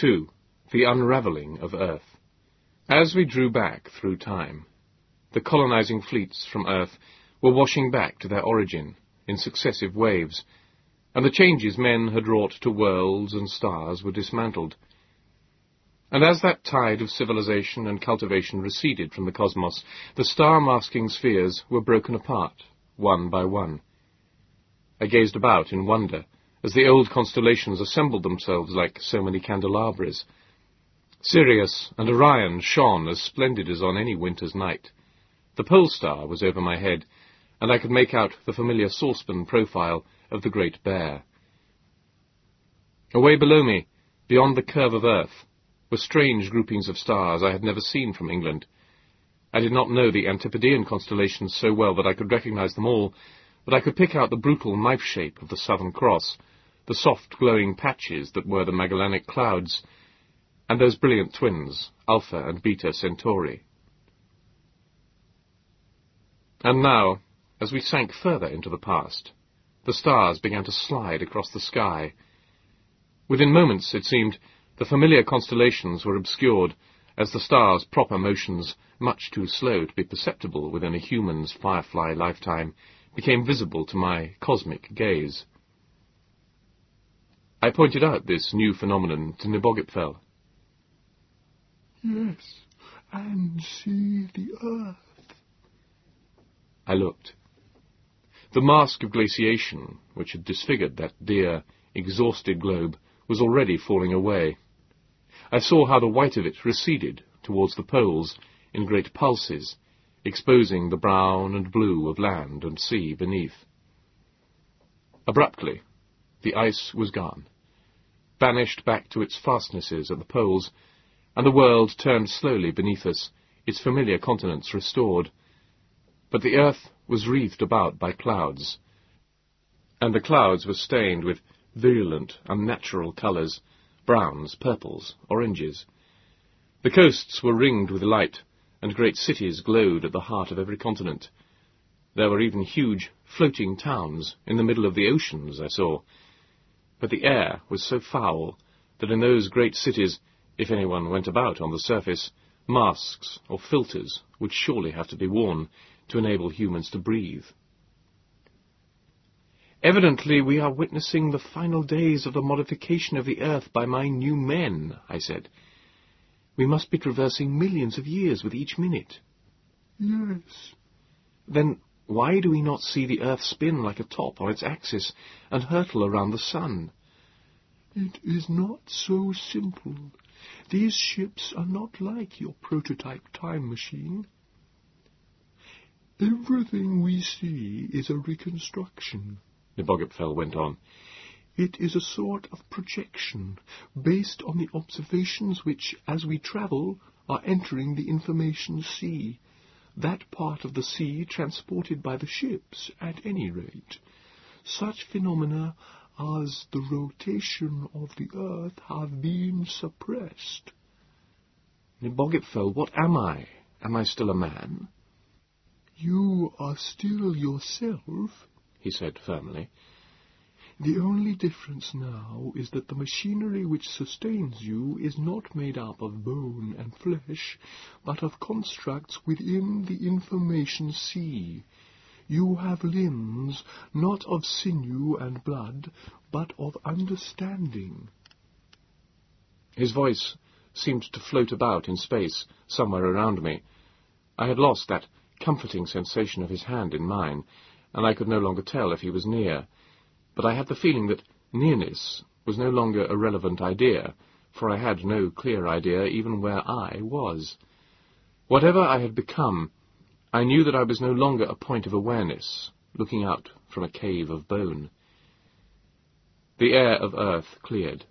2. The Unravelling of Earth. As we drew back through time, the colonizing fleets from Earth were washing back to their origin in successive waves, and the changes men had wrought to worlds and stars were dismantled. And as that tide of civilization and cultivation receded from the cosmos, the star-masking spheres were broken apart, one by one. I gazed about in wonder as the old constellations assembled themselves like so many candelabras. Sirius and Orion shone as splendid as on any winter's night. The pole star was over my head, and I could make out the familiar saucepan profile of the Great Bear. Away below me, beyond the curve of earth, were strange groupings of stars I had never seen from England. I did not know the Antipodean constellations so well that I could recognize them all, but I could pick out the brutal knife shape of the Southern Cross, the soft glowing patches that were the Magellanic Clouds, and those brilliant twins, Alpha and Beta Centauri. And now, as we sank further into the past, the stars began to slide across the sky. Within moments, it seemed, the familiar constellations were obscured, as the stars' proper motions, much too slow to be perceptible within a human's firefly lifetime, became visible to my cosmic gaze. I pointed out this new phenomenon to Nebogipfel. Yes, and see the earth. I looked. The mask of glaciation, which had disfigured that dear, exhausted globe, was already falling away. I saw how the white of it receded towards the poles in great pulses, exposing the brown and blue of land and sea beneath. Abruptly, the ice was gone, banished back to its fastnesses at the poles, and the world turned slowly beneath us, its familiar continents restored. But the earth was wreathed about by clouds, and the clouds were stained with virulent, unnatural colours, browns, purples, oranges. The coasts were ringed with light, and great cities glowed at the heart of every continent. There were even huge, floating towns in the middle of the oceans, I saw. But the air was so foul that in those great cities, if anyone went about on the surface, masks or filters would surely have to be worn to enable humans to breathe. Evidently we are witnessing the final days of the modification of the earth by my new men, I said. We must be traversing millions of years with each minute. Yes. Then why do we not see the earth spin like a top on its axis and hurtle around the sun? It is not so simple. These ships are not like your prototype time machine. Everything we see is a reconstruction. Nebogipfel went on. It is a sort of projection, based on the observations which, as we travel, are entering the information sea, that part of the sea transported by the ships, at any rate. Such phenomena as the rotation of the earth have been suppressed. Nebogipfel, what am I? Am I still a man? You are still yourself, he said firmly. The only difference now is that the machinery which sustains you is not made up of bone and flesh, but of constructs within the information sea. You have limbs not of sinew and blood, but of understanding. His voice seemed to float about in space, somewhere around me. I had lost that comforting sensation of his hand in mine, and I could no longer tell if he was near but I had the feeling that nearness was no longer a relevant idea, for I had no clear idea even where I was. Whatever I had become, I knew that I was no longer a point of awareness, looking out from a cave of bone. The air of Earth cleared.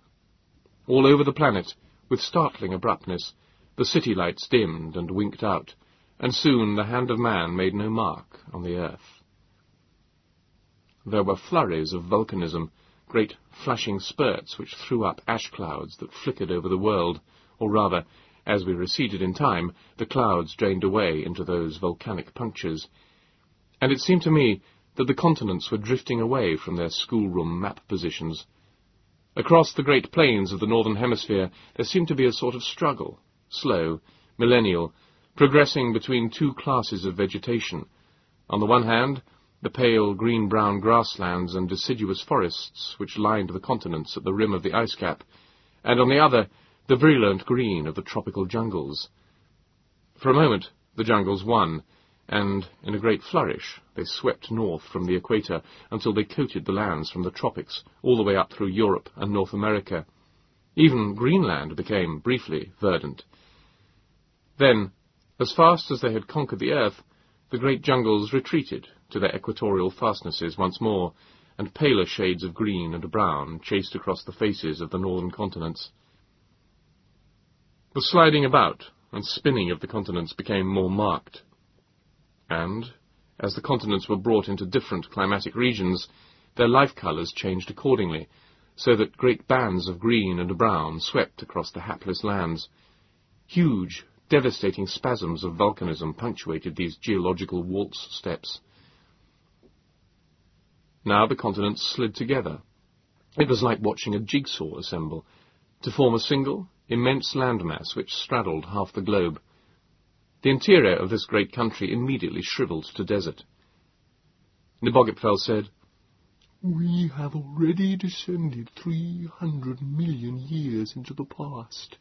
All over the planet, with startling abruptness, the city lights dimmed and winked out, and soon the hand of man made no mark on the earth. There were flurries of volcanism, great flashing spurts which threw up ash clouds that flickered over the world, or rather, as we receded in time, the clouds drained away into those volcanic punctures. And it seemed to me that the continents were drifting away from their schoolroom map positions. Across the great plains of the northern hemisphere there seemed to be a sort of struggle, slow, millennial, progressing between two classes of vegetation. On the one hand, the pale green-brown grasslands and deciduous forests which lined the continents at the rim of the ice cap, and on the other, the virulent green of the tropical jungles. For a moment, the jungles won, and in a great flourish they swept north from the equator until they coated the lands from the tropics all the way up through Europe and North America. Even Greenland became, briefly, verdant. Then, as fast as they had conquered the earth, the great jungles retreated to their equatorial fastnesses once more, and paler shades of green and brown chased across the faces of the northern continents. The sliding about and spinning of the continents became more marked and, as the continents were brought into different climatic regions, their life colours changed accordingly, so that great bands of green and brown swept across the hapless lands. Huge, devastating spasms of volcanism punctuated these geological waltz steps. Now the continents slid together. It was like watching a jigsaw assemble, to form a single, immense landmass which straddled half the globe. The interior of this great country immediately shriveled to desert. Nebogipfel said, We have already descended three hundred million years into the past.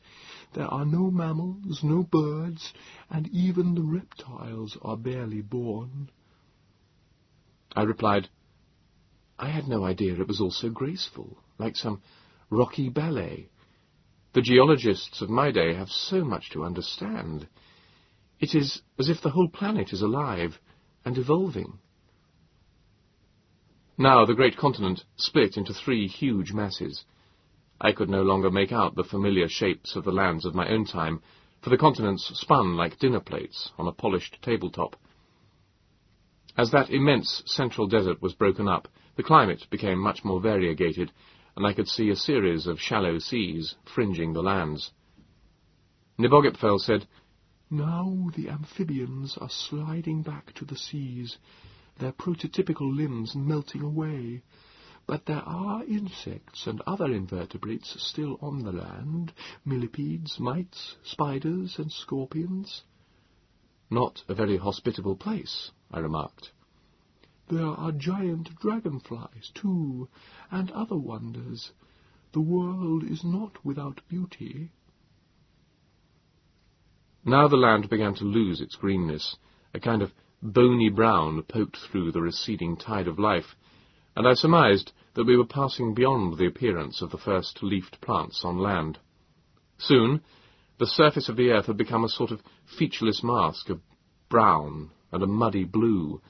There are no mammals, no birds, and even the reptiles are barely born. I replied, I had no idea it was all so graceful, like some rocky ballet. The geologists of my day have so much to understand. It is as if the whole planet is alive and evolving. Now the great continent split into three huge masses. I could no longer make out the familiar shapes of the lands of my own time, for the continents spun like dinner plates on a polished tabletop. As that immense central desert was broken up, the climate became much more variegated, and I could see a series of shallow seas fringing the lands. Nebogipfel said, now the amphibians are sliding back to the seas, their prototypical limbs melting away. But there are insects and other invertebrates still on the land, millipedes, mites, spiders, and scorpions. Not a very hospitable place, I remarked. There are giant dragonflies, too, and other wonders. The world is not without beauty. Now the land began to lose its greenness. A kind of bony brown poked through the receding tide of life, and I surmised that we were passing beyond the appearance of the first leafed plants on land. Soon, the surface of the earth had become a sort of featureless mask of brown and a muddy blue.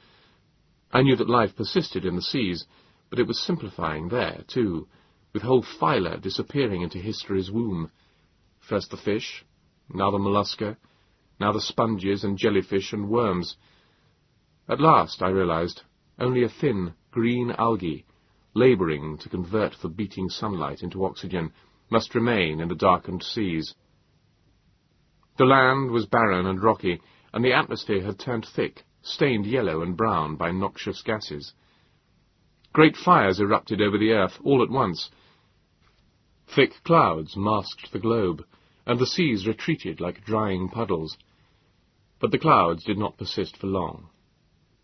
I knew that life persisted in the seas, but it was simplifying there, too, with whole phyla disappearing into history's womb. First the fish, now the mollusca, now the sponges and jellyfish and worms. At last, I realized, only a thin, green algae, labouring to convert the beating sunlight into oxygen, must remain in the darkened seas. The land was barren and rocky, and the atmosphere had turned thick, stained yellow and brown by noxious gases. Great fires erupted over the earth all at once. Thick clouds masked the globe, and the seas retreated like drying puddles. But the clouds did not persist for long.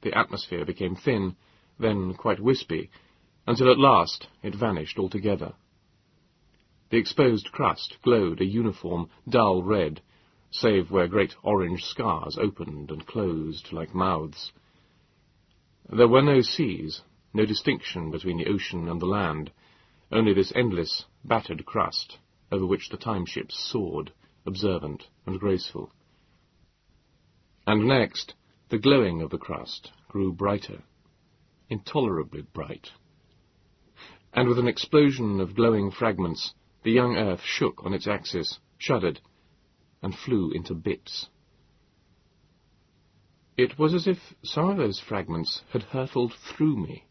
The atmosphere became thin, then quite wispy, until at last it vanished altogether. The exposed crust glowed a uniform, dull red, save where great orange scars opened and closed like mouths. There were no seas, no distinction between the ocean and the land, only this endless, battered crust, over which the time-ships soared, observant and graceful. And next, the glowing of the crust grew brighter, intolerably bright. And with an explosion of glowing fragments, the young earth shook on its axis, shuddered, and flew into bits. It was as if some of those fragments had hurtled through me.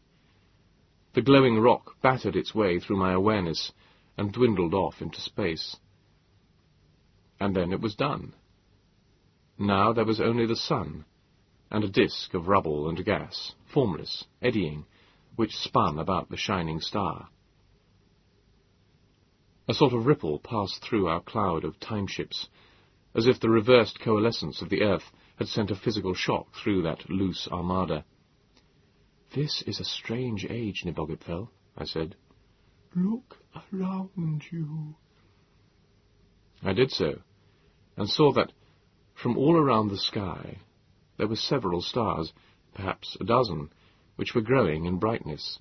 The glowing rock battered its way through my awareness and dwindled off into space. And then it was done. Now there was only the sun, and a disk of rubble and gas, formless, eddying, which spun about the shining star. A sort of ripple passed through our cloud of time-ships, as if the reversed coalescence of the earth had sent a physical shock through that loose armada. This is a strange age, Nebogipfel, I said. Look around you. I did so, and saw that from all around the sky there were several stars, perhaps a dozen, which were growing in brightness.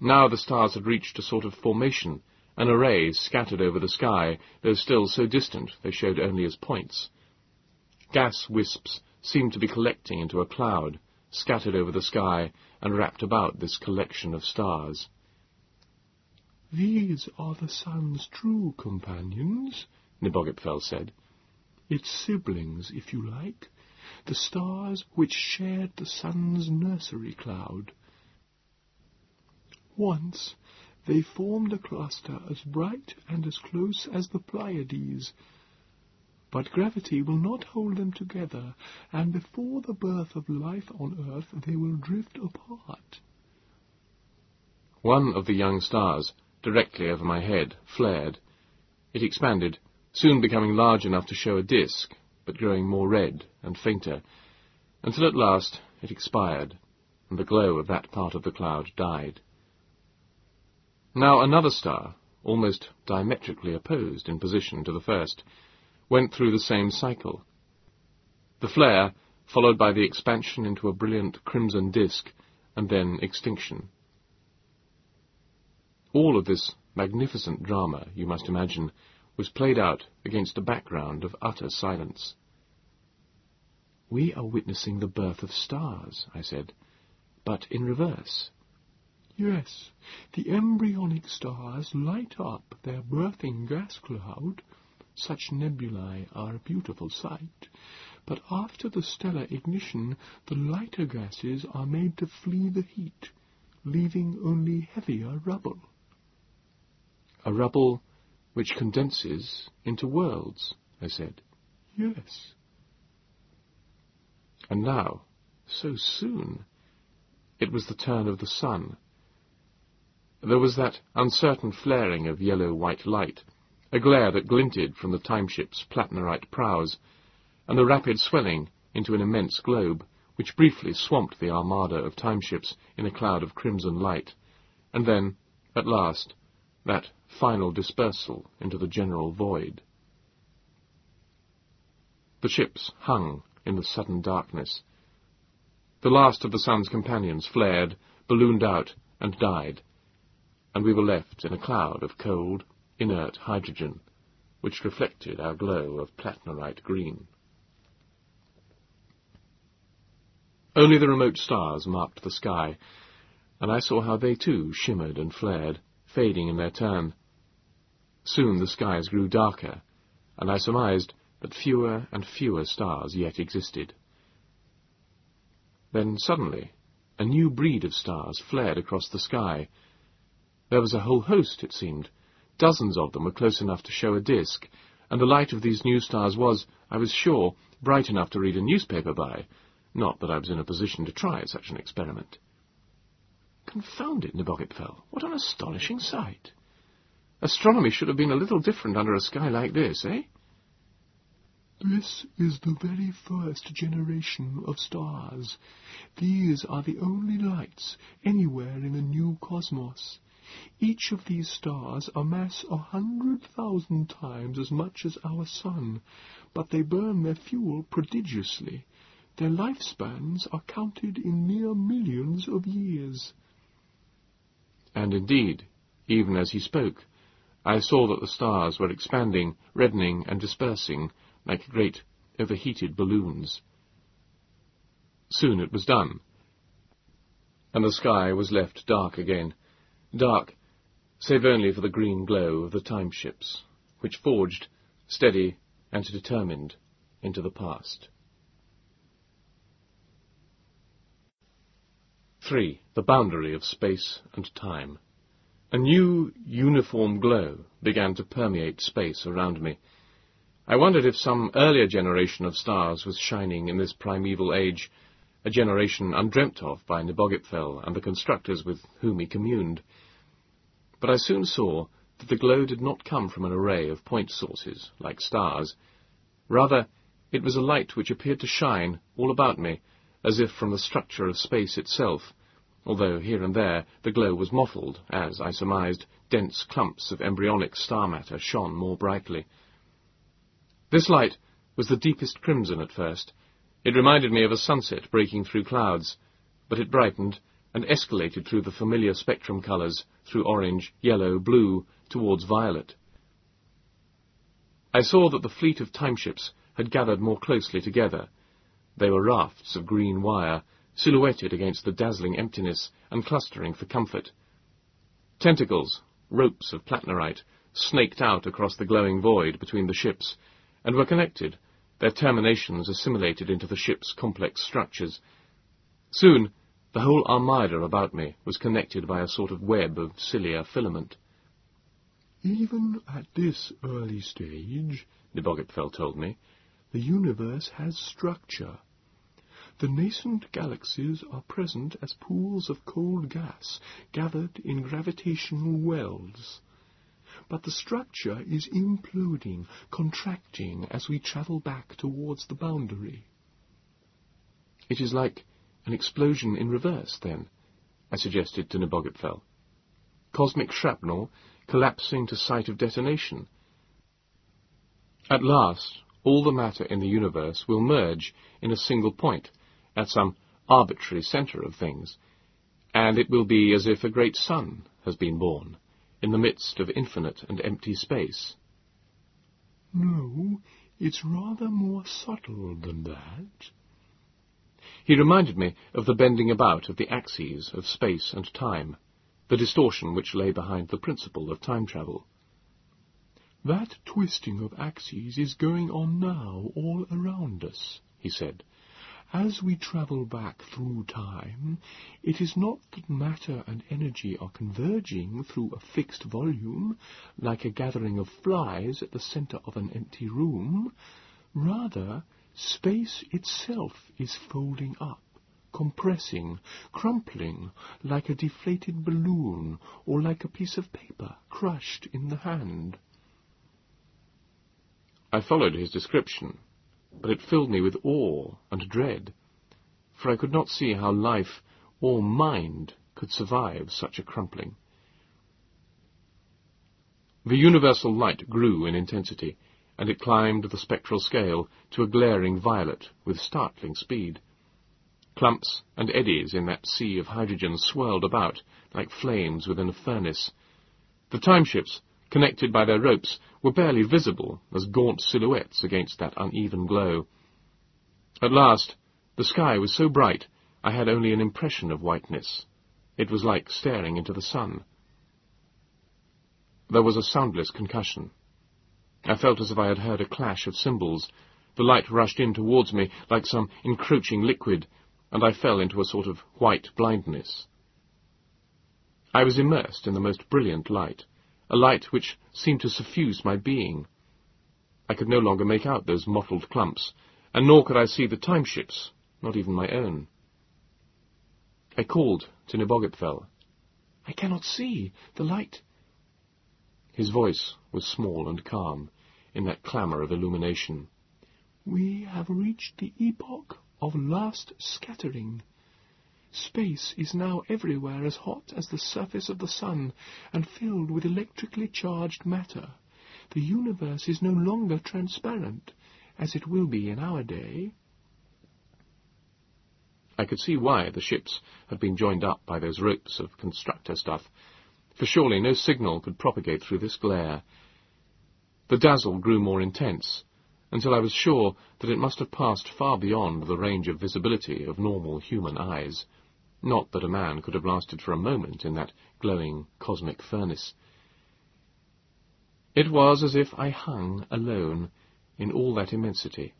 Now the stars had reached a sort of formation, an array scattered over the sky, though still so distant they showed only as points. Gas wisps seemed to be collecting into a cloud, scattered over the sky and wrapped about this collection of stars. These are the sun's true companions, Nebogipfel said. Its siblings, if you like, the stars which shared the sun's nursery cloud. Once they formed a cluster as bright and as close as the Pleiades, but gravity will not hold them together, and before the birth of life on earth they will drift apart. One of the young stars, directly over my head, flared. It expanded, soon becoming large enough to show a disk, but growing more red and fainter, until at last it expired, and the glow of that part of the cloud died. Now another star, almost diametrically opposed in position to the first, went through the same cycle. The flare, followed by the expansion into a brilliant crimson disk, and then extinction. All of this magnificent drama, you must imagine, was played out against a background of utter silence. We are witnessing the birth of stars, I said, but in reverse. Yes, the embryonic stars light up their birthing gas cloud. Such nebulae are a beautiful sight. But after the stellar ignition, the lighter gases are made to flee the heat, leaving only heavier rubble. A rubble which condenses into worlds, I said. Yes. And now, so soon, it was the turn of the sun. There was that uncertain flaring of yellow-white light, a glare that glinted from the timeship's plattnerite prows, and the rapid swelling into an immense globe, which briefly swamped the armada of timeships in a cloud of crimson light, and then, at last, that final dispersal into the general void. The ships hung in the sudden darkness. The last of the sun's companions flared, ballooned out, and died, and we were left in a cloud of cold, inert hydrogen, which reflected our glow of plattnerite green. Only the remote stars marked the sky, and I saw how they too shimmered and flared, fading in their turn. Soon the skies grew darker, and I surmised that fewer and fewer stars yet existed. Then suddenly a new breed of stars flared across the sky. There was a whole host, it seemed. Dozens of them were close enough to show a disk, and the light of these new stars was, I was sure, bright enough to read a newspaper by, not that I was in a position to try such an experiment. Confound it, Nebogipfel, what an astonishing sight! Astronomy should have been a little different under a sky like this, eh? This is the very first generation of stars. These are the only lights anywhere in the new cosmos. Each of these stars amass a hundred thousand times as much as our sun, but they burn their fuel prodigiously. Their lifespans are counted in mere millions of years. And indeed, even as he spoke, I saw that the stars were expanding, reddening, and dispersing like great overheated balloons. Soon it was done, and the sky was left dark again, dark, save only for the green glow of the time-ships, which forged, steady and determined, into the past. 3. The boundary of space and time. A new, uniform glow began to permeate space around me. I wondered if some earlier generation of stars was shining in this primeval age, a generation undreamt of by Nebogipfel and the constructors with whom he communed. But I soon saw that the glow did not come from an array of point sources, like stars. Rather, it was a light which appeared to shine all about me, as if from the structure of space itself, although here and there the glow was mottled, as, I surmised, dense clumps of embryonic star matter shone more brightly. This light was the deepest crimson at first. It reminded me of a sunset breaking through clouds, but it brightened and escalated through the familiar spectrum colours, through orange, yellow, blue, towards violet. I saw that the fleet of timeships had gathered more closely together. They were rafts of green wire, silhouetted against the dazzling emptiness and clustering for comfort. Tentacles, ropes of plattnerite, snaked out across the glowing void between the ships, and were connected, their terminations assimilated into the ship's complex structures. Soon, the whole armada about me was connected by a sort of web of cilia filament. Even at this early stage, Nebogipfel told me, the universe has structure. The nascent galaxies are present as pools of cold gas gathered in gravitational wells. But the structure is imploding, contracting as we travel back towards the boundary. It is like an explosion in reverse, then, I suggested to Nebogipfel. Cosmic shrapnel collapsing to site of detonation. At last, all the matter in the universe will merge in a single point, at some arbitrary centre of things, and it will be as if a great sun has been born in the midst of infinite and empty space. No, it's rather more subtle than that. He reminded me of the bending about of the axes of space and time, the distortion which lay behind the principle of time travel. That twisting of axes is going on now all around us, he said. As we travel back through time, it is not that matter and energy are converging through a fixed volume, like a gathering of flies at the centre of an empty room. Rather, Space itself is folding up, compressing, crumpling, like a deflated balloon or like a piece of paper crushed in the hand. I followed his description, but it filled me with awe and dread, for I could not see how life or mind could survive such a crumpling. The universal light grew in intensity and it climbed the spectral scale to a glaring violet with startling speed. Clumps and eddies in that sea of hydrogen swirled about like flames within a furnace. The timeships, connected by their ropes, were barely visible as gaunt silhouettes against that uneven glow. At last, the sky was so bright I had only an impression of whiteness. It was like staring into the sun. There was a soundless concussion. I felt as if I had heard a clash of cymbals. The light rushed in towards me like some encroaching liquid, and I fell into a sort of white blindness. I was immersed in the most brilliant light, a light which seemed to suffuse my being. I could no longer make out those mottled clumps, and nor could I see the timeships, not even my own. I called to Nebogipfel. I cannot see. The light... His voice was small and calm in that clamour of illumination. We have reached the epoch of last scattering. Space is now everywhere as hot as the surface of the sun and filled with electrically charged matter. The universe is no longer transparent, as it will be in our day. I could see why the ships had been joined up by those ropes of constructor stuff, for surely no signal could propagate through this glare, the dazzle grew more intense, until I was sure that it must have passed far beyond the range of visibility of normal human eyes. Not that a man could have lasted for a moment in that glowing cosmic furnace. It was as if I hung alone in all that immensity.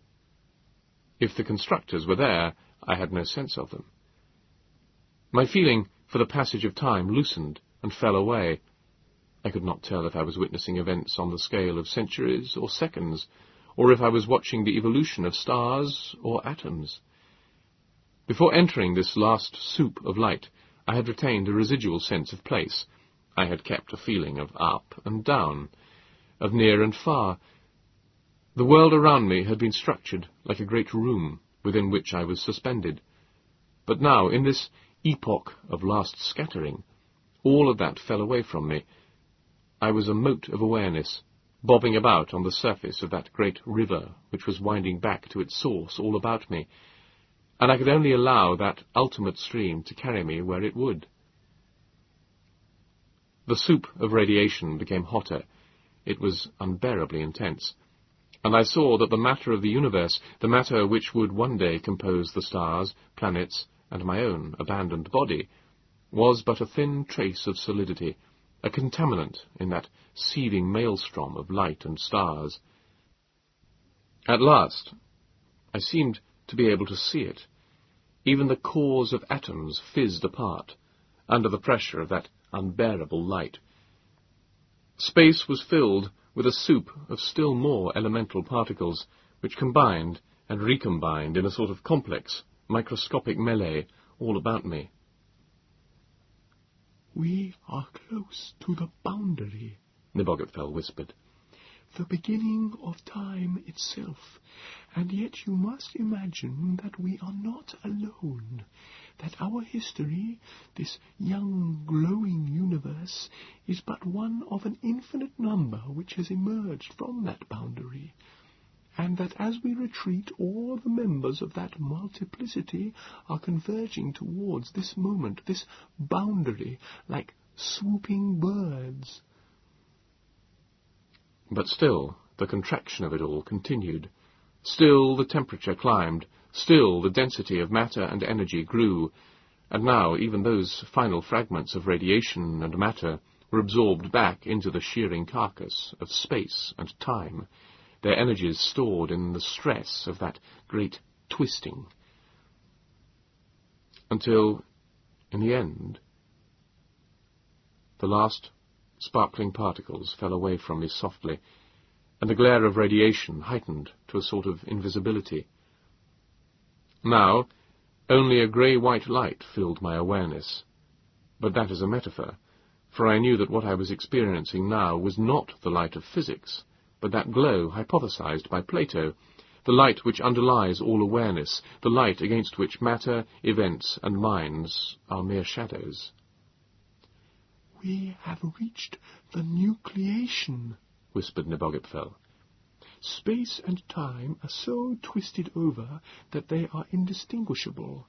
If the constructors were there, I had no sense of them. My feeling for the passage of time loosened and fell away, I could not tell if I was witnessing events on the scale of centuries or seconds, or if I was watching the evolution of stars or atoms. Before entering this last soup of light, I had retained a residual sense of place. I had kept a feeling of up and down, of near and far. The world around me had been structured like a great room within which I was suspended. But now, in this epoch of last scattering, all of that fell away from me. I was a mote of awareness, bobbing about on the surface of that great river which was winding back to its source all about me, and I could only allow that ultimate stream to carry me where it would. The soup of radiation became hotter. It was unbearably intense. And I saw that the matter of the universe, the matter which would one day compose the stars, planets, and my own abandoned body, was but a thin trace of solidity, a contaminant in that seething maelstrom of light and stars. At last, I seemed to be able to see it. Even the cores of atoms fizzed apart, under the pressure of that unbearable light. Space was filled with a soup of still more elemental particles, which combined and recombined in a sort of complex, microscopic melee all about me. We are close to the boundary, Nebogipfel whispered the beginning of time itself. And yet you must imagine that we are not alone, that our history, this young glowing universe, is but one of an infinite number which has emerged from that boundary, and that as we retreat all the members of that multiplicity are converging towards this moment, this boundary, like swooping birds. But still the contraction of it all continued. Still the temperature climbed. Still the density of matter and energy grew. And now even those final fragments of radiation and matter were absorbed back into the shearing carcass of space and time, their energies stored in the stress of that great twisting. Until, in the end, the last Sparkling particles fell away from me softly, and the glare of radiation heightened to a sort of invisibility. Now, only a grey-white light filled my awareness. But that is a metaphor, for I knew that what I was experiencing now was not the light of physics, but that glow hypothesized by Plato, the light which underlies all awareness, the light against which matter, events, and minds are mere shadows. We have reached the nucleation, whispered Nebogipfel. Space and time are so twisted over that they are indistinguishable.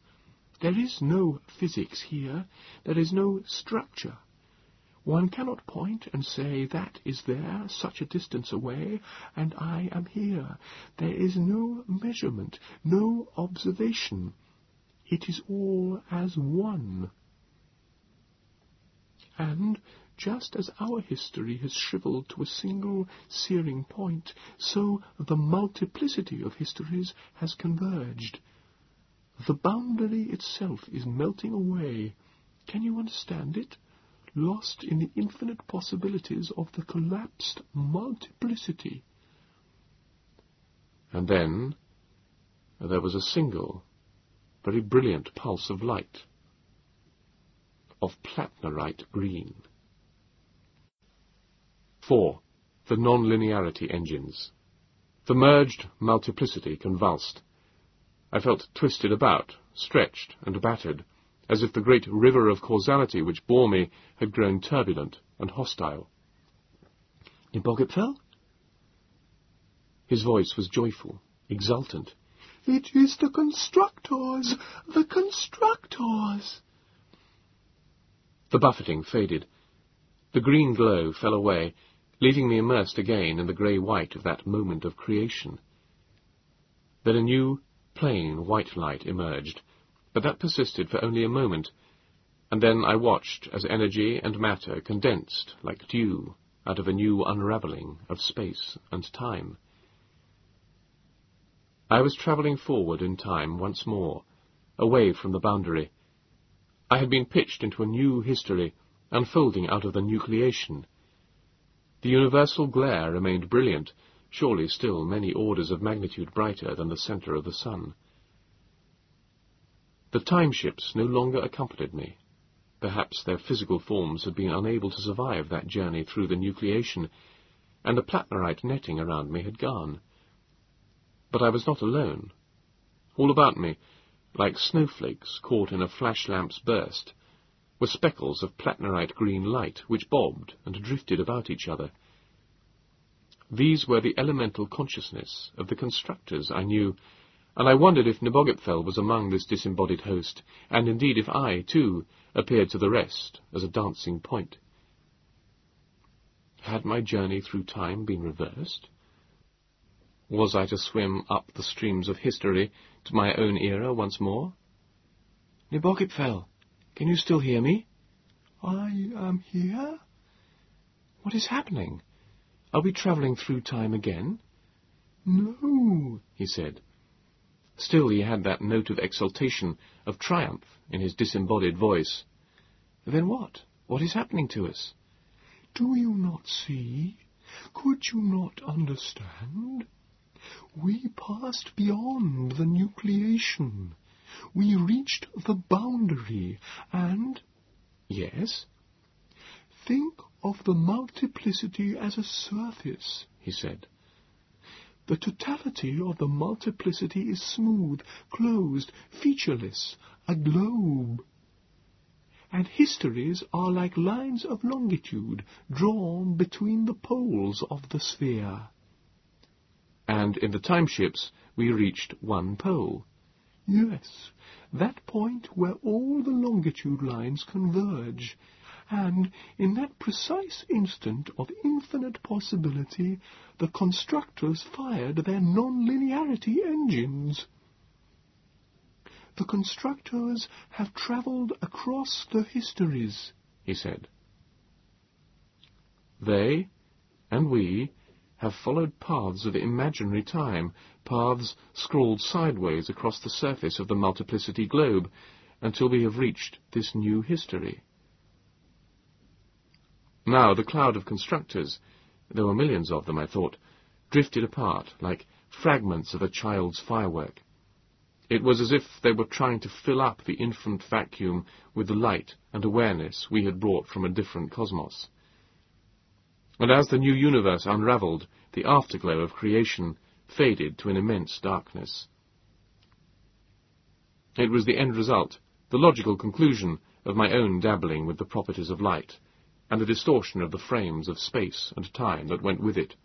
There is no physics here. There is no structure. One cannot point and say that is there, such a distance away, and I am here. There is no measurement, no observation. It is all as one. And, just as our history has shriveled to a single searing point, so the multiplicity of histories has converged. The boundary itself is melting away. Can you understand it? Lost in the infinite possibilities of the collapsed multiplicity. And then there was a single, very brilliant pulse of light of plattnerite green. 4. The non-linearity engines. The merged multiplicity convulsed. I felt twisted about, stretched and battered, as if the great river of causality which bore me had grown turbulent and hostile. Nebogipfel? His voice was joyful, exultant. It is the constructors! The constructors! The buffeting faded. The green glow fell away, leaving me immersed again in the grey-white of that moment of creation. Then a new, plain white light emerged, but that persisted for only a moment, and then I watched as energy and matter condensed like dew out of a new unravelling of space and time. I was travelling forward in time once more, away from the boundary, I had been pitched into a new history, unfolding out of the nucleation. The universal glare remained brilliant, surely still many orders of magnitude brighter than the centre of the sun. The time ships no longer accompanied me. Perhaps their physical forms had been unable to survive that journey through the nucleation, and the plattnerite netting around me had gone. But I was not alone. All about me, like snowflakes caught in a flash lamp's burst, were speckles of plattnerite green light which bobbed and drifted about each other. These were the elemental consciousness of the constructors I knew, and I wondered if Nebogipfel was among this disembodied host, and indeed if I, too, appeared to the rest as a dancing point. Had my journey through time been reversed? Was I to swim up the streams of history to my own era once more? Nebogipfel, can you still hear me? I am here. What is happening? Are we travelling through time again? No, he said. Still he had that note of exultation, of triumph, in his disembodied voice. Then what? What is happening to us? Do you not see? Could you not understand? We passed beyond the nucleation. We reached the boundary, and... Yes? Think of the multiplicity as a surface, he said. The totality of the multiplicity is smooth, closed, featureless, a globe. And histories are like lines of longitude drawn between the poles of the sphere. And in the timeships we reached one pole. Yes, that point where all the longitude lines converge, and in that precise instant of infinite possibility, the constructors fired their non-linearity engines. The constructors have travelled across the histories, he said. They and we have followed paths of imaginary time, paths scrawled sideways across the surface of the multiplicity globe, until we have reached this new history. Now the cloud of constructors, there were millions of them, I thought, drifted apart like fragments of a child's firework. It was as if they were trying to fill up the infant vacuum with the light and awareness we had brought from a different cosmos. And as the new universe unravelled, the afterglow of creation faded to an immense darkness. It was the end result, the logical conclusion of my own dabbling with the properties of light, and the distortion of the frames of space and time that went with it.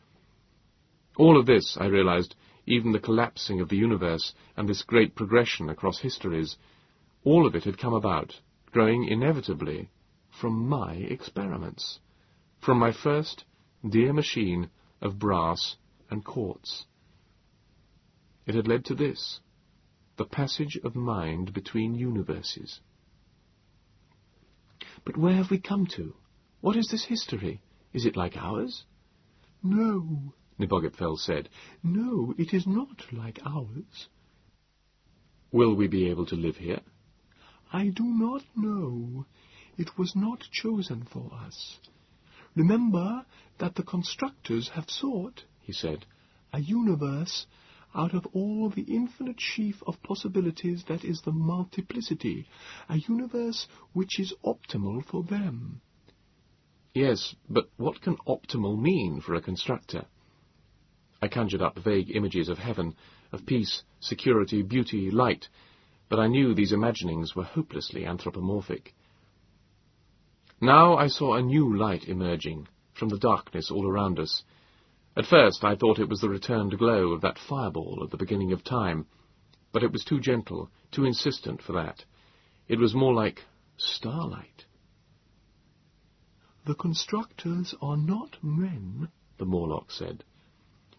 All of this, I realized, even the collapsing of the universe and this great progression across histories, all of it had come about, growing inevitably from my experiments, from my first dear machine of brass and quartz. It had led to this, the passage of mind between universes. But where have we come to? What is this history? Is it like ours? No, Nebogipfel said. No, it is not like ours. Will we be able to live here? I do not know. It was not chosen for us. Remember that the constructors have sought, he said, a universe out of all the infinite sheaf of possibilities that is the multiplicity, a universe which is optimal for them. Yes, but what can optimal mean for a constructor? I conjured up vague images of heaven, of peace, security, beauty, light, but I knew these imaginings were hopelessly anthropomorphic. Now I saw a new light emerging from the darkness all around us. At first I thought it was the returned glow of that fireball at the beginning of time, but it was too gentle, too insistent for that. It was more like starlight. The constructors are not men, the Morlock said,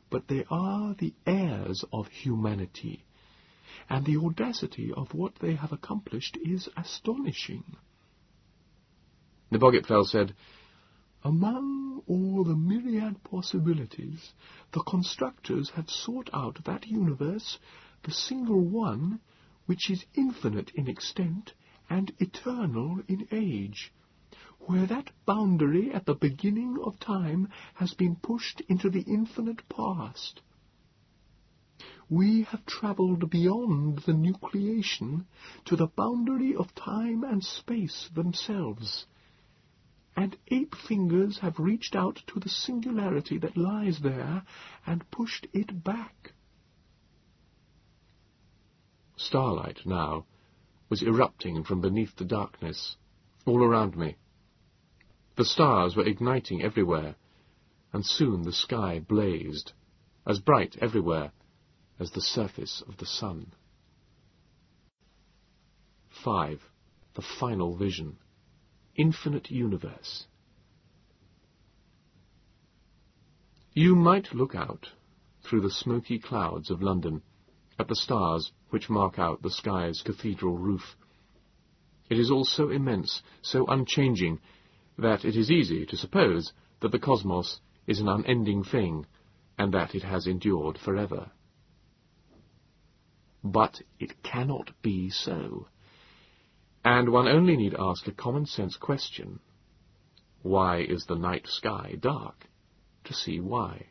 but they are the heirs of humanity, and the audacity of what they have accomplished is astonishing. The Nebogipfel said, Among all the myriad possibilities, the constructors have sought out that universe, the single one, which is infinite in extent and eternal in age where that boundary at the beginning of time has been pushed into the infinite past. we have travelled beyond the nucleation to the boundary of time and space themselves. And ape fingers have reached out to the singularity that lies there and pushed it back. Starlight, now, was erupting from beneath the darkness, all around me. The stars were igniting everywhere, and soon the sky blazed, as bright everywhere as the surface of the sun. 5. The Final Vision Infinite Universe You might look out, through the smoky clouds of London, at the stars which mark out the sky's cathedral roof. It is all so immense, so unchanging, that it is easy to suppose that the cosmos is an unending thing, and that it has endured forever. But it cannot be so. And one only need ask a common-sense question. Why is the night sky dark? To see why.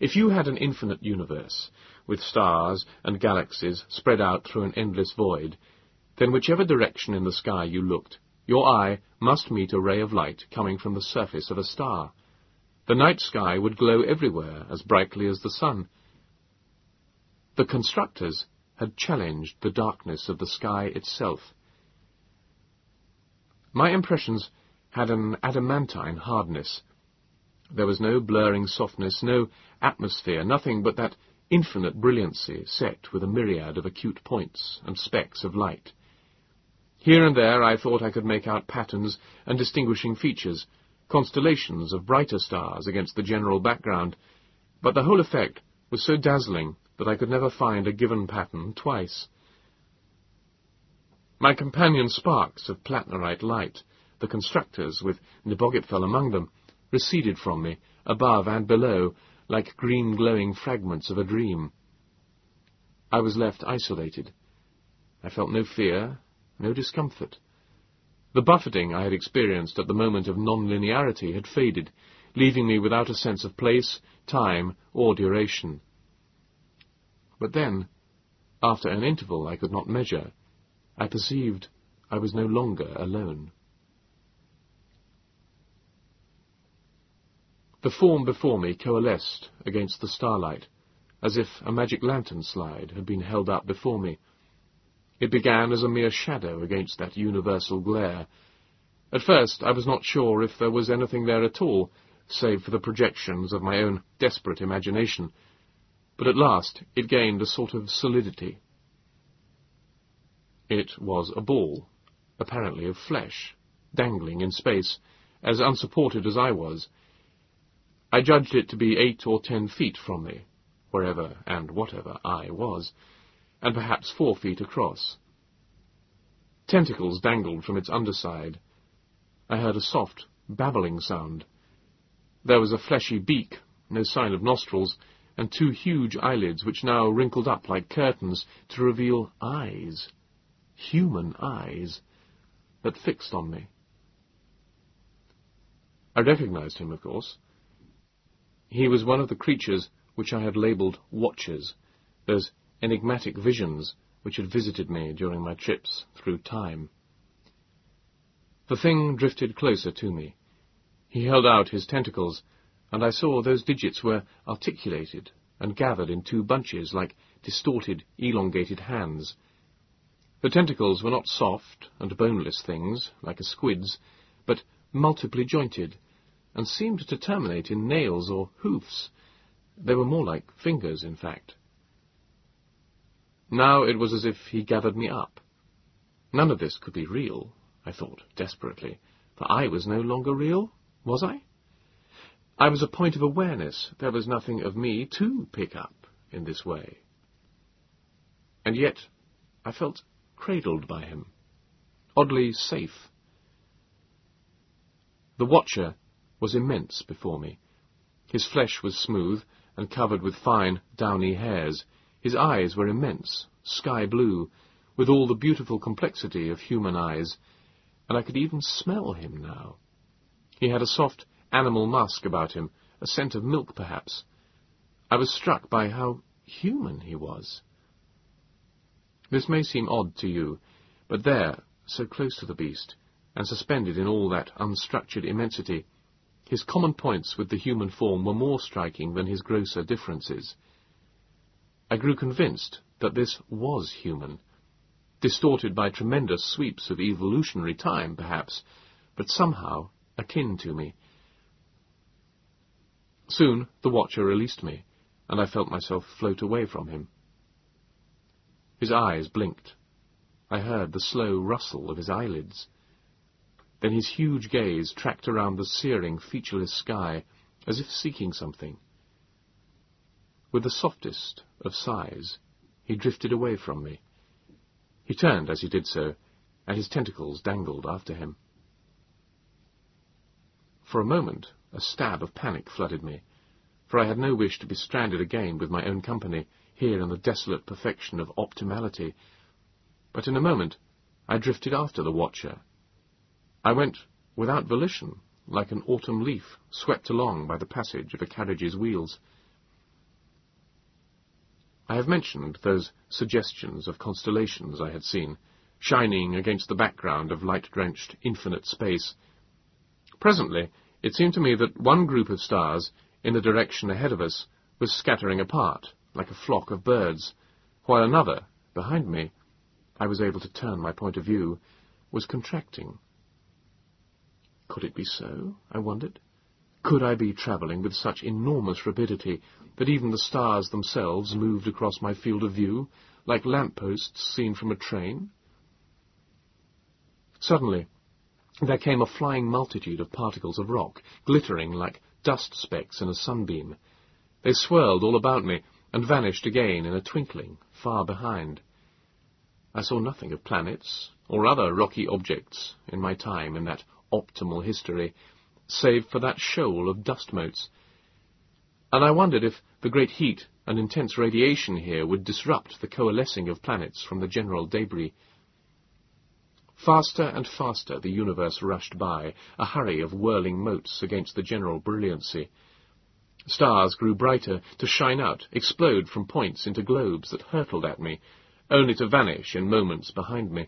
If you had an infinite universe, with stars and galaxies spread out through an endless void, then whichever direction in the sky you looked, your eye must meet a ray of light coming from the surface of a star. The night sky would glow everywhere as brightly as the sun. The constructors had challenged the darkness of the sky itself. My impressions had an adamantine hardness. There was no blurring softness, no atmosphere, nothing but that infinite brilliancy set with a myriad of acute points and specks of light. Here and there I thought I could make out patterns and distinguishing features, constellations of brighter stars against the general background, but the whole effect was so dazzling that I could never find a given pattern twice. My companion sparks of plattnerite light, the constructors, with Nebogipfel among them, receded from me, above and below, like green glowing fragments of a dream. I was left isolated. I felt no fear, no discomfort. The buffeting I had experienced at the moment of non-linearity had faded, leaving me without a sense of place, time, or duration. But then, after an interval I could not measure, I perceived I was no longer alone. The form before me coalesced against the starlight, as if a magic lantern slide had been held up before me. It began as a mere shadow against that universal glare. At first I was not sure if there was anything there at all, save for the projections of my own desperate imagination, but at last it gained a sort of solidity. It was a ball, apparently of flesh, dangling in space, as unsupported as I was. I judged it to be eight or ten feet from me, wherever and whatever I was, and perhaps four feet across. Tentacles dangled from its underside. I heard a soft, babbling sound. There was a fleshy beak, no sign of nostrils, and two huge eyelids which now wrinkled up like curtains to reveal eyes, human eyes, that fixed on me. I recognized him, of course. He was one of the creatures which I had labelled Watchers, those enigmatic visions which had visited me during my trips through time. The thing drifted closer to me. He held out his tentacles and I saw those digits were articulated and gathered in two bunches like distorted, elongated hands. The tentacles were not soft and boneless things, like a squid's, but multiply jointed, and seemed to terminate in nails or hoofs. They were more like fingers, in fact. Now it was as if he gathered me up. None of this could be real, I thought desperately, for I was no longer real, was I? I was a point of awareness. There was nothing of me to pick up in this way. And yet I felt cradled by him, oddly safe. The watcher was immense before me. His flesh was smooth and covered with fine, downy hairs. His eyes were immense, sky blue, with all the beautiful complexity of human eyes, and I could even smell him now. He had a soft, animal musk about him, a scent of milk perhaps. I was struck by how human he was. This may seem odd to you, but there, so close to the beast, and suspended in all that unstructured immensity, his common points with the human form were more striking than his grosser differences. I grew convinced that this was human, distorted by tremendous sweeps of evolutionary time, perhaps, but somehow akin to me. Soon the watcher released me, and I felt myself float away from him. His eyes blinked. I heard the slow rustle of his eyelids. Then his huge gaze tracked around the searing, featureless sky, as if seeking something. With the softest of sighs, he drifted away from me. He turned as he did so, and his tentacles dangled after him. For a moment, a stab of panic flooded me, for I had no wish to be stranded again with my own company, here in the desolate perfection of optimality. But in a moment, I drifted after the watcher, I went without volition, like an autumn leaf swept along by the passage of a carriage's wheels. I have mentioned those suggestions of constellations I had seen, shining against the background of light-drenched infinite space. Presently, it seemed to me that one group of stars, in the direction ahead of us, was scattering apart, like a flock of birds, while another, behind me, I was able to turn my point of view, was contracting could it be so? I wondered. Could I be travelling with such enormous rapidity that even the stars themselves moved across my field of view, like lampposts seen from a train? Suddenly, there came a flying multitude of particles of rock, glittering like dust specks in a sunbeam. They swirled all about me and vanished again in a twinkling, far behind. I saw nothing of planets or other rocky objects in my time in that optimal history, save for that shoal of dust motes. And I wondered if the great heat and intense radiation here would disrupt the coalescing of planets from the general debris. Faster and faster the universe rushed by, a hurry of whirling motes against the general brilliancy. Stars grew brighter, to shine out, explode from points into globes that hurtled at me, only to vanish in moments behind me.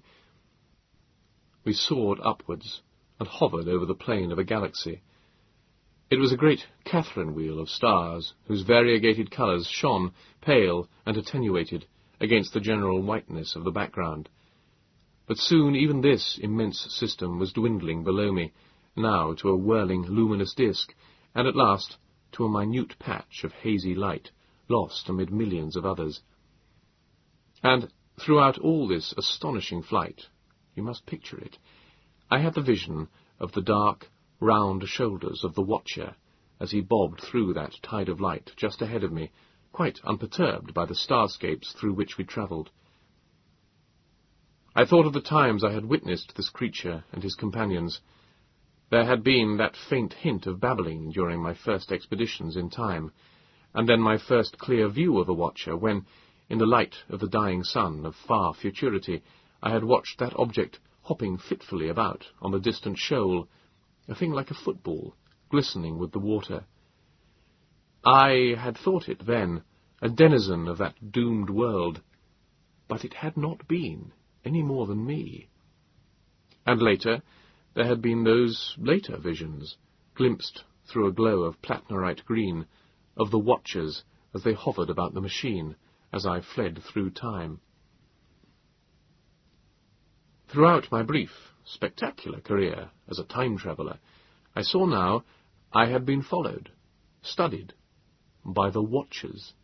We soared upwards, and hovered over the plane of a galaxy. It was a great Catherine wheel of stars, whose variegated colours shone, pale and attenuated, against the general whiteness of the background. But soon even this immense system was dwindling below me, now to a whirling luminous disk, and at last to a minute patch of hazy light, lost amid millions of others. And throughout all this astonishing flight, you must picture it, I had the vision of the dark, round shoulders of the watcher as he bobbed through that tide of light just ahead of me, quite unperturbed by the starscapes through which we travelled. I thought of the times I had witnessed this creature and his companions. There had been that faint hint of babbling during my first expeditions in time, and then my first clear view of a watcher when, in the light of the dying sun of far futurity, I had watched that object hopping fitfully about on the distant shoal, a thing like a football, glistening with the water. I had thought it, then, a denizen of that doomed world, but it had not been, any more than me. And later, there had been those later visions, glimpsed through a glow of plattnerite green, of the watchers as they hovered about the machine, as I fled through time. Throughout my brief, spectacular career as a time traveller, I saw now I had been followed, studied, by the Watchers.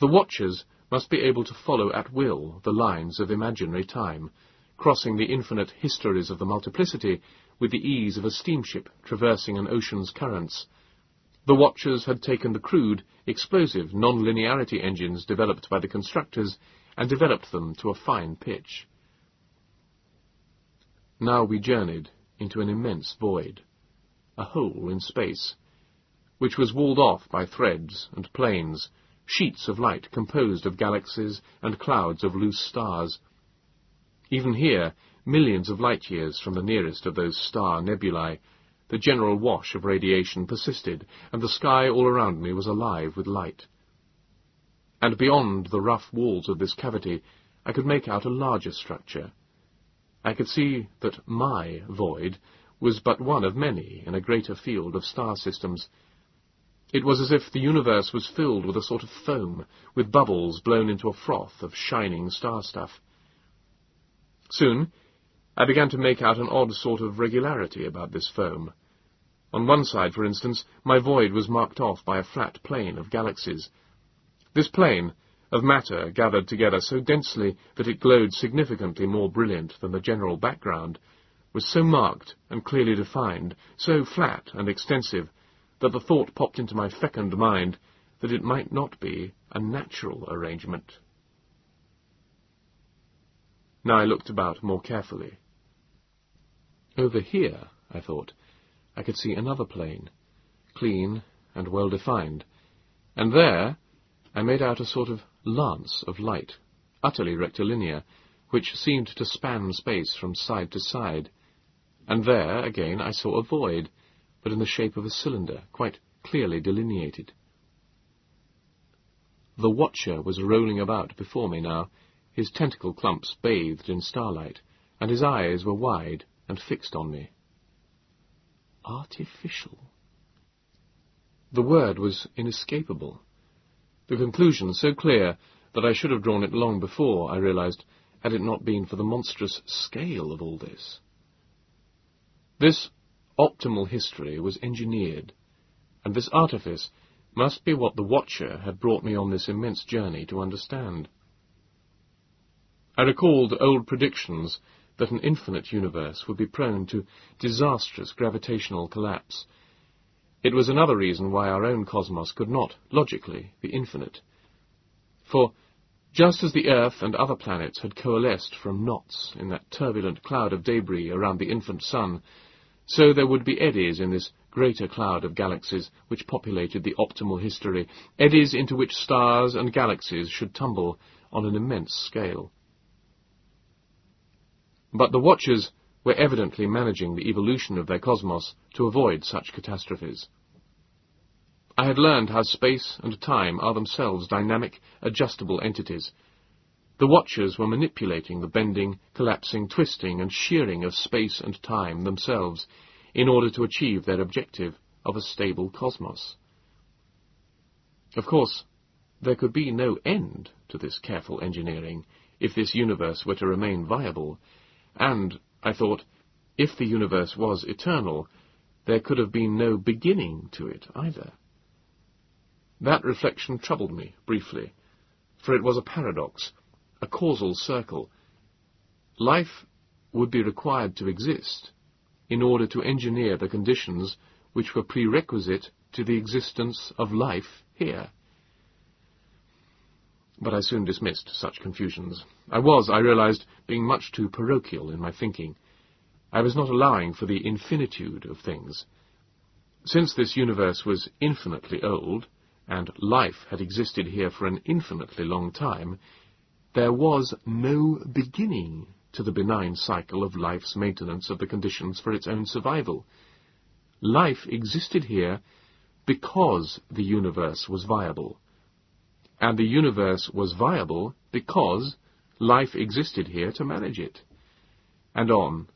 The Watchers must be able to follow at will the lines of imaginary time, crossing the infinite histories of the multiplicity with the ease of a steamship traversing an ocean's currents. The Watchers had taken the crude, explosive non-linearity engines developed by the constructors and developed them to a fine pitch. Now we journeyed into an immense void, a hole in space, which was walled off by threads and planes, sheets of light composed of galaxies and clouds of loose stars. Even here, millions of light years from the nearest of those star nebulae, the general wash of radiation persisted, and the sky all around me was alive with light. And beyond the rough walls of this cavity, I could make out a larger structure. I could see that my void was but one of many in a greater field of star systems. It was as if the universe was filled with a sort of foam, with bubbles blown into a froth of shining star stuff. Soon, I began to make out an odd sort of regularity about this foam. On one side, for instance, my void was marked off by a flat plane of galaxies. This plane, of matter gathered together so densely that it glowed significantly more brilliant than the general background, was so marked and clearly defined, so flat and extensive, that the thought popped into my fecund mind that it might not be a natural arrangement. Now I looked about more carefully. Over here, I thought, I could see another plane, clean and well defined, and there I made out a sort of lance of light, utterly rectilinear, which seemed to span space from side to side, and there, again, I saw a void, but in the shape of a cylinder, quite clearly delineated. The Watcher was rolling about before me now, his tentacle clumps bathed in starlight, and his eyes were wide and fixed on me. Artificial. The word was inescapable. The conclusion so clear that I should have drawn it long before, I realized, had it not been for the monstrous scale of all this. This optimal history was engineered, and this artifice must be what the Watcher had brought me on this immense journey to understand. I recalled old predictions that an infinite universe would be prone to disastrous gravitational collapse. It was another reason why our own cosmos could not, logically, be infinite. For, just as the Earth and other planets had coalesced from knots in that turbulent cloud of debris around the infant Sun, so there would be eddies in this greater cloud of galaxies which populated the optimal history, eddies into which stars and galaxies should tumble on an immense scale. But the Watchers were evidently managing the evolution of their cosmos to avoid such catastrophes. I had learned how space and time are themselves dynamic, adjustable entities. The Watchers were manipulating the bending, collapsing, twisting, and shearing of space and time themselves in order to achieve their objective of a stable cosmos. Of course, there could be no end to this careful engineering if this universe were to remain viable, and, I thought, if the universe was eternal, there could have been no beginning to it either. That reflection troubled me, briefly, for it was a paradox, a causal circle. Life would be required to exist in order to engineer the conditions which were prerequisite to the existence of life here. But I soon dismissed such confusions. I was, I realized, being much too parochial in my thinking. I was not allowing for the infinitude of things. Since this universe was infinitely old, and life had existed here for an infinitely long time, there was no beginning to the benign cycle of life's maintenance of the conditions for its own survival. Life existed here because the universe was viable, and the universe was viable because life existed here to manage it. And on,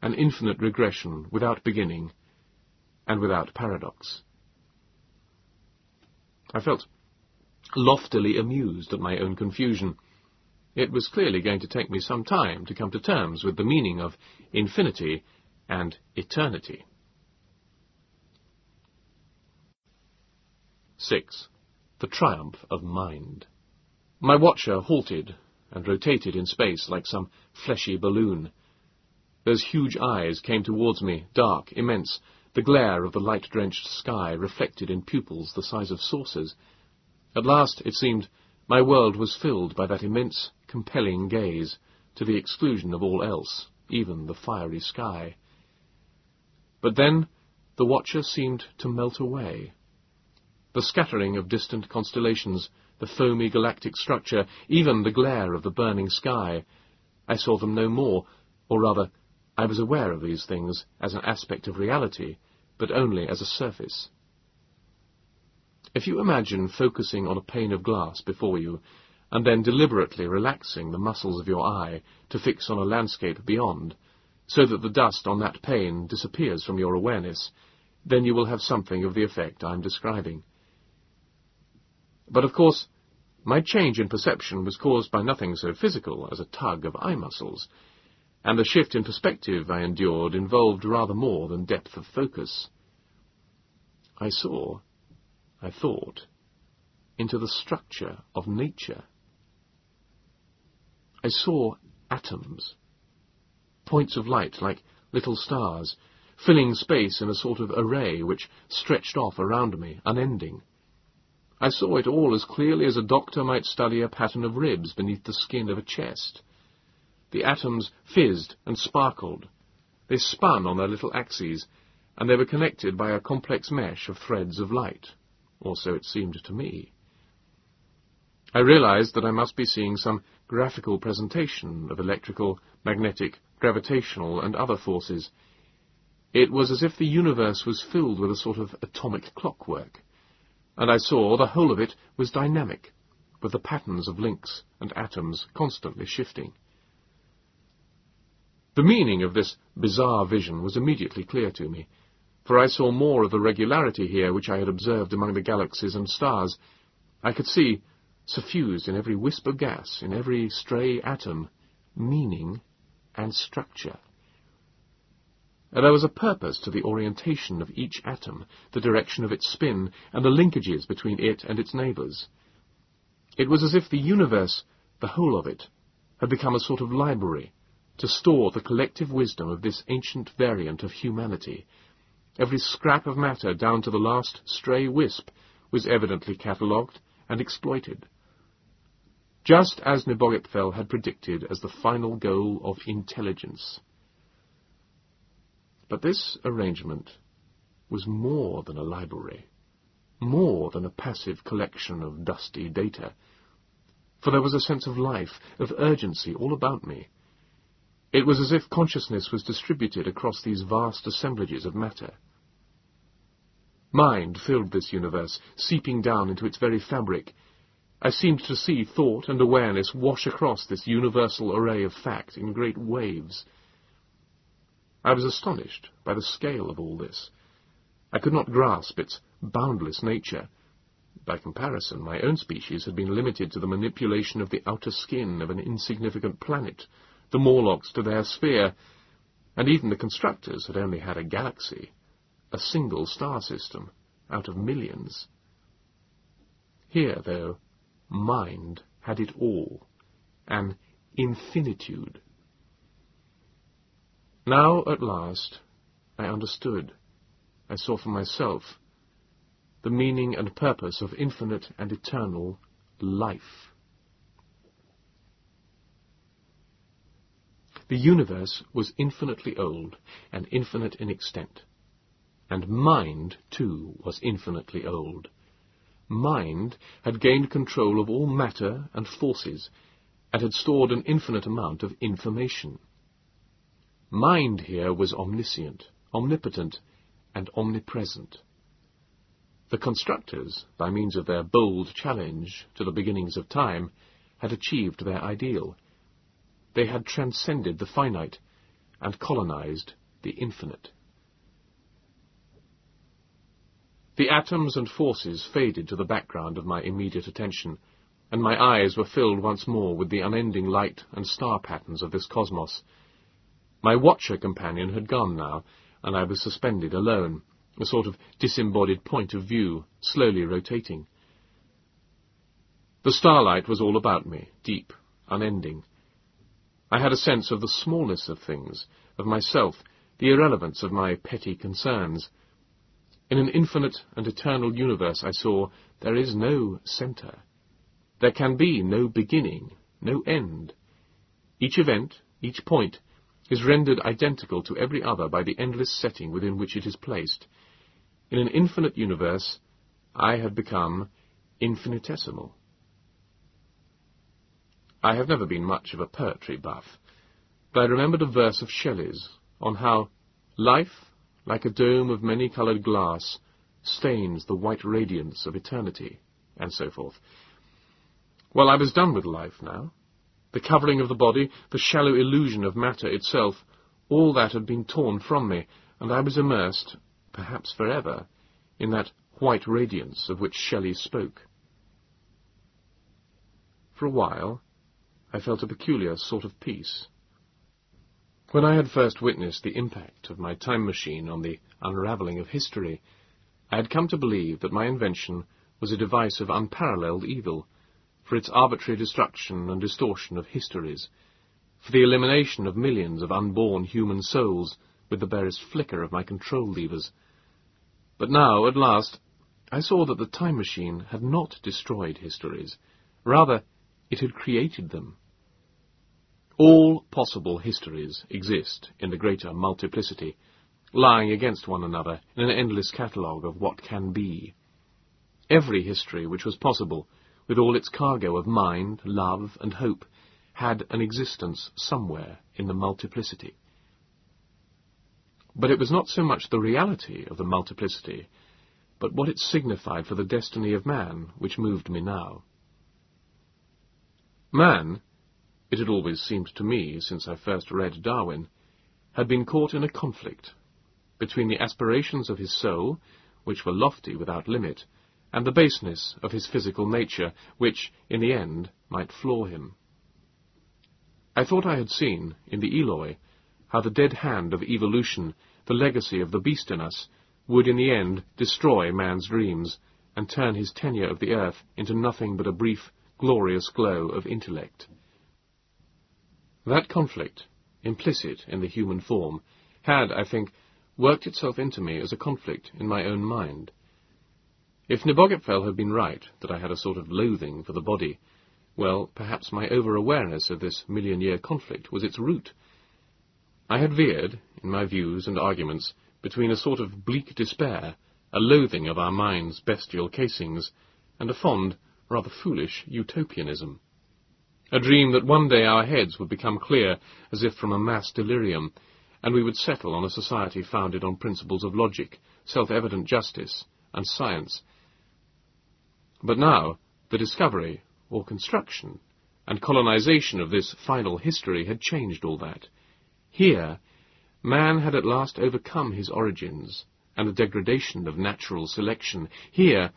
an infinite regression without beginning and without paradox. I felt loftily amused at my own confusion. It was clearly going to take me some time to come to terms with the meaning of infinity and eternity. 6 the triumph of mind. My watcher halted and rotated in space like some fleshy balloon. Those huge eyes came towards me, dark, immense, the glare of the light-drenched sky reflected in pupils the size of saucers. At last, it seemed, my world was filled by that immense, compelling gaze, to the exclusion of all else, even the fiery sky. But then the watcher seemed to melt away, the scattering of distant constellations, the foamy galactic structure, even the glare of the burning sky. I saw them no more, or rather, I was aware of these things as an aspect of reality, but only as a surface. If you imagine focusing on a pane of glass before you, and then deliberately relaxing the muscles of your eye to fix on a landscape beyond, so that the dust on that pane disappears from your awareness, then you will have something of the effect I am describing. But of course, my change in perception was caused by nothing so physical as a tug of eye muscles, and the shift in perspective I endured involved rather more than depth of focus. I saw, I thought, into the structure of nature. I saw atoms, points of light like little stars, filling space in a sort of array which stretched off around me, unending. I saw it all as clearly as a doctor might study a pattern of ribs beneath the skin of a chest. The atoms fizzed and sparkled. They spun on their little axes, and they were connected by a complex mesh of threads of light, or so it seemed to me. I realized that I must be seeing some graphical presentation of electrical, magnetic, gravitational, and other forces. It was as if the universe was filled with a sort of atomic clockwork and I saw the whole of it was dynamic, with the patterns of links and atoms constantly shifting. The meaning of this bizarre vision was immediately clear to me, for I saw more of the regularity here which I had observed among the galaxies and stars. I could see, suffused in every wisp of gas, in every stray atom, meaning and structure. And there was a purpose to the orientation of each atom, the direction of its spin, and the linkages between it and its neighbours. It was as if the universe, the whole of it, had become a sort of library to store the collective wisdom of this ancient variant of humanity. Every scrap of matter, down to the last stray wisp, was evidently catalogued and exploited. Just as Nebogipfel had predicted as the final goal of intelligence. But this arrangement was more than a library, more than a passive collection of dusty data, for there was a sense of life, of urgency all about me. It was as if consciousness was distributed across these vast assemblages of matter. Mind filled this universe, seeping down into its very fabric. I seemed to see thought and awareness wash across this universal array of fact in great waves. I was astonished by the scale of all this. I could not grasp its boundless nature. By comparison, my own species had been limited to the manipulation of the outer skin of an insignificant planet, the Morlocks to their sphere, and even the constructors had only had a galaxy, a single star system, out of millions. Here, though, mind had it all, an infinitude. Now, at last, I understood. I saw for myself the meaning and purpose of infinite and eternal life. The universe was infinitely old and infinite in extent. And mind, too, was infinitely old. Mind had gained control of all matter and forces, and had stored an infinite amount of information. Mind here was omniscient, omnipotent, and omnipresent. The constructors, by means of their bold challenge to the beginnings of time, had achieved their ideal. They had transcended the finite and colonized the infinite. The atoms and forces faded to the background of my immediate attention, and my eyes were filled once more with the unending light and star patterns of this cosmos, my watcher companion had gone now, and I was suspended alone, a sort of disembodied point of view, slowly rotating. The starlight was all about me, deep, unending. I had a sense of the smallness of things, of myself, the irrelevance of my petty concerns. In an infinite and eternal universe, I saw, there is no centre. There can be no beginning, no end. Each event, each point, is rendered identical to every other by the endless setting within which it is placed. In an infinite universe, I had become infinitesimal. I have never been much of a poetry buff, but I remembered a verse of Shelley's, on how life, like a dome of many-coloured glass, stains the white radiance of eternity, and so forth. Well, I was done with life now. The covering of the body, the shallow illusion of matter itself, all that had been torn from me, and I was immersed, perhaps for ever, in that white radiance of which Shelley spoke. For a while, I felt a peculiar sort of peace. When I had first witnessed the impact of my time machine on the unravelling of history, I had come to believe that my invention was a device of unparalleled evil, for its arbitrary destruction and distortion of histories, for the elimination of millions of unborn human souls with the barest flicker of my control levers. But now, at last, I saw that the time machine had not destroyed histories. Rather, it had created them. All possible histories exist in the greater multiplicity, lying against one another in an endless catalogue of what can be. Every history which was possible, with all its cargo of mind, love, and hope, had an existence somewhere in the multiplicity. But it was not so much the reality of the multiplicity, but what it signified for the destiny of man which moved me now. Man, it had always seemed to me, since I first read Darwin, had been caught in a conflict between the aspirations of his soul, which were lofty without limit, and the baseness of his physical nature, which, in the end, might floor him. I thought I had seen, in the Eloi, how the dead hand of evolution, the legacy of the beast in us, would in the end destroy man's dreams, and turn his tenure of the earth into nothing but a brief, glorious glow of intellect. That conflict, implicit in the human form, had, I think, worked itself into me as a conflict in my own mind. If Nebogipfel had been right that I had a sort of loathing for the body, well, perhaps my over-awareness of this million-year conflict was its root. I had veered, in my views and arguments, between a sort of bleak despair, a loathing of our mind's bestial casings, and a fond, rather foolish utopianism. A dream that one day our heads would become clear as if from a mass delirium, and we would settle on a society founded on principles of logic, self-evident justice, and science. But now, the discovery, or construction, and colonization of this final history had changed all that. Here, man had at last overcome his origins, and the degradation of natural selection. Here,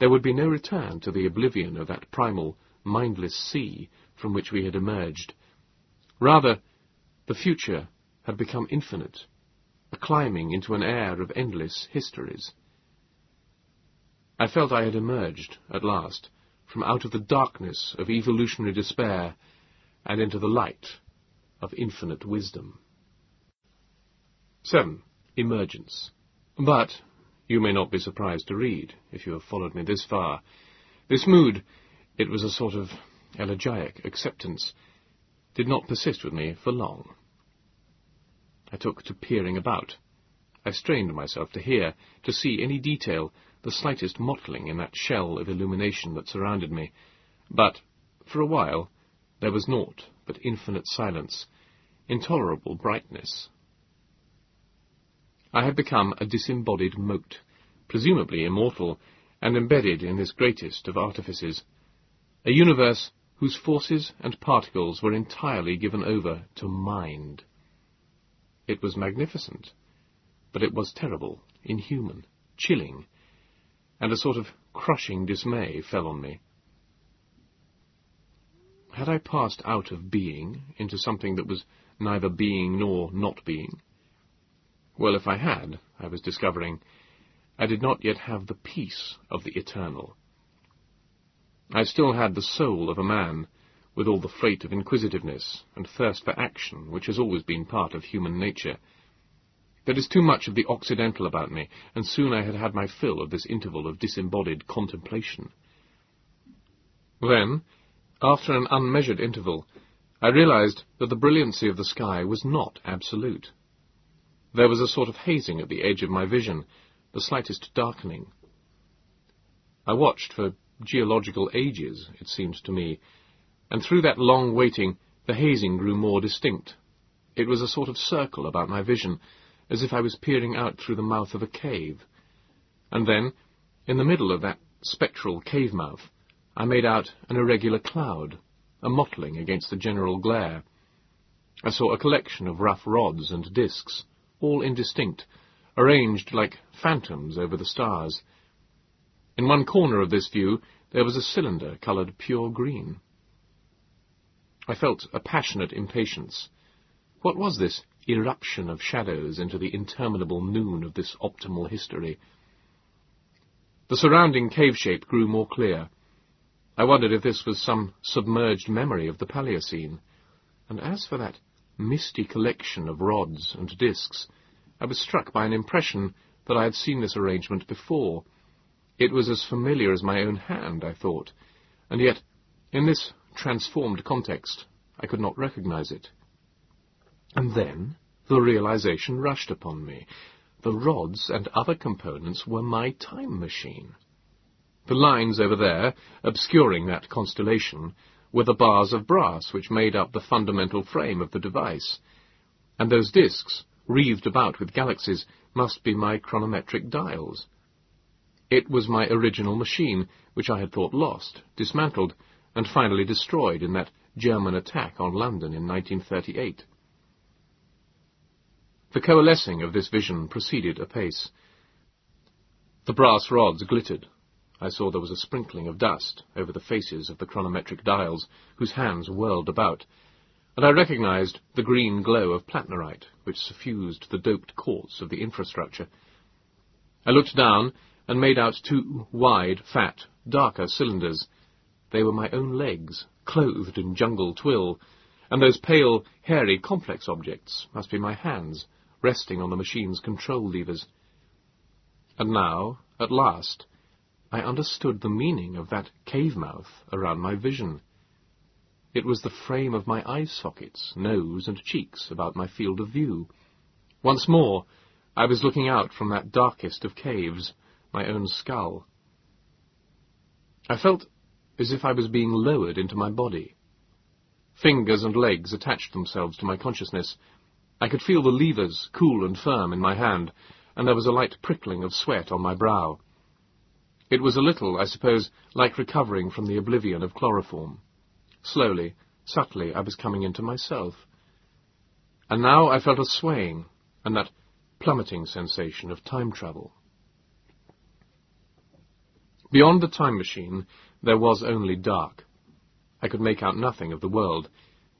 there would be no return to the oblivion of that primal, mindless sea from which we had emerged. Rather, the future had become infinite, a climbing into an air of endless histories. I felt I had emerged, at last, from out of the darkness of evolutionary despair and into the light of infinite wisdom. 7. Emergence. But, you may not be surprised to read, if you have followed me this far, this mood, it was a sort of elegiac acceptance, did not persist with me for long. I took to peering about. I strained myself to hear, to see any detail, the slightest mottling in that shell of illumination that surrounded me. But, for a while, there was naught but infinite silence, intolerable brightness. I had become a disembodied mote, presumably immortal, and embedded in this greatest of artifices, a universe whose forces and particles were entirely given over to mind. It was magnificent, but it was terrible, inhuman, chilling, and a sort of crushing dismay fell on me. Had I passed out of being into something that was neither being nor not being? Well, if I had, I was discovering, I did not yet have the peace of the eternal. I still had the soul of a man, with all the freight of inquisitiveness and thirst for action which has always been part of human nature. There is too much of the Occidental about me, and soon I had had my fill of this interval of disembodied contemplation. Then, after an unmeasured interval, I realized that the brilliancy of the sky was not absolute. There was a sort of hazing at the edge of my vision, the slightest darkening. I watched for geological ages, it seemed to me, and through that long waiting the hazing grew more distinct. It was a sort of circle about my vision, as if I was peering out through the mouth of a cave. And then, in the middle of that spectral cave mouth, I made out an irregular cloud, a mottling against the general glare. I saw a collection of rough rods and disks, all indistinct, arranged like phantoms over the stars. In one corner of this view there was a cylinder coloured pure green. I felt a passionate impatience. What was this eruption of shadows into the interminable noon of this optimal history? The surrounding cave shape grew more clear. I wondered if this was some submerged memory of the Paleocene. And as for that misty collection of rods and disks, I was struck by an impression that I had seen this arrangement before. It was as familiar as my own hand, I thought, and yet, in this transformed context, I could not recognize it. And then the realization rushed upon me. The rods and other components were my time machine. The lines over there, obscuring that constellation, were the bars of brass which made up the fundamental frame of the device. And those disks, wreathed about with galaxies, must be my chronometric dials. It was my original machine, which I had thought lost, dismantled, and finally destroyed in that German attack on London in 1938. The coalescing of this vision proceeded apace. The brass rods glittered. I saw there was a sprinkling of dust over the faces of the chronometric dials, whose hands whirled about, and I recognized the green glow of plattnerite, which suffused the doped quartz of the infrastructure. I looked down and made out two wide, fat, darker cylinders. They were my own legs, clothed in jungle twill, and those pale, hairy, complex objects must be my hands, resting on the machine's control levers. And now, at last, I understood the meaning of that cave mouth around my vision. It was the frame of my eye sockets, nose, and cheeks about my field of view. Once more, I was looking out from that darkest of caves, my own skull. I felt as if I was being lowered into my body. Fingers and legs attached themselves to my consciousness. I could feel the levers cool and firm in my hand, and there was a light prickling of sweat on my brow. It was a little, I suppose, like recovering from the oblivion of chloroform. Slowly, subtly, I was coming into myself. And now I felt a swaying, and that plummeting sensation of time travel. Beyond the time machine, there was only dark. I could make out nothing of the world,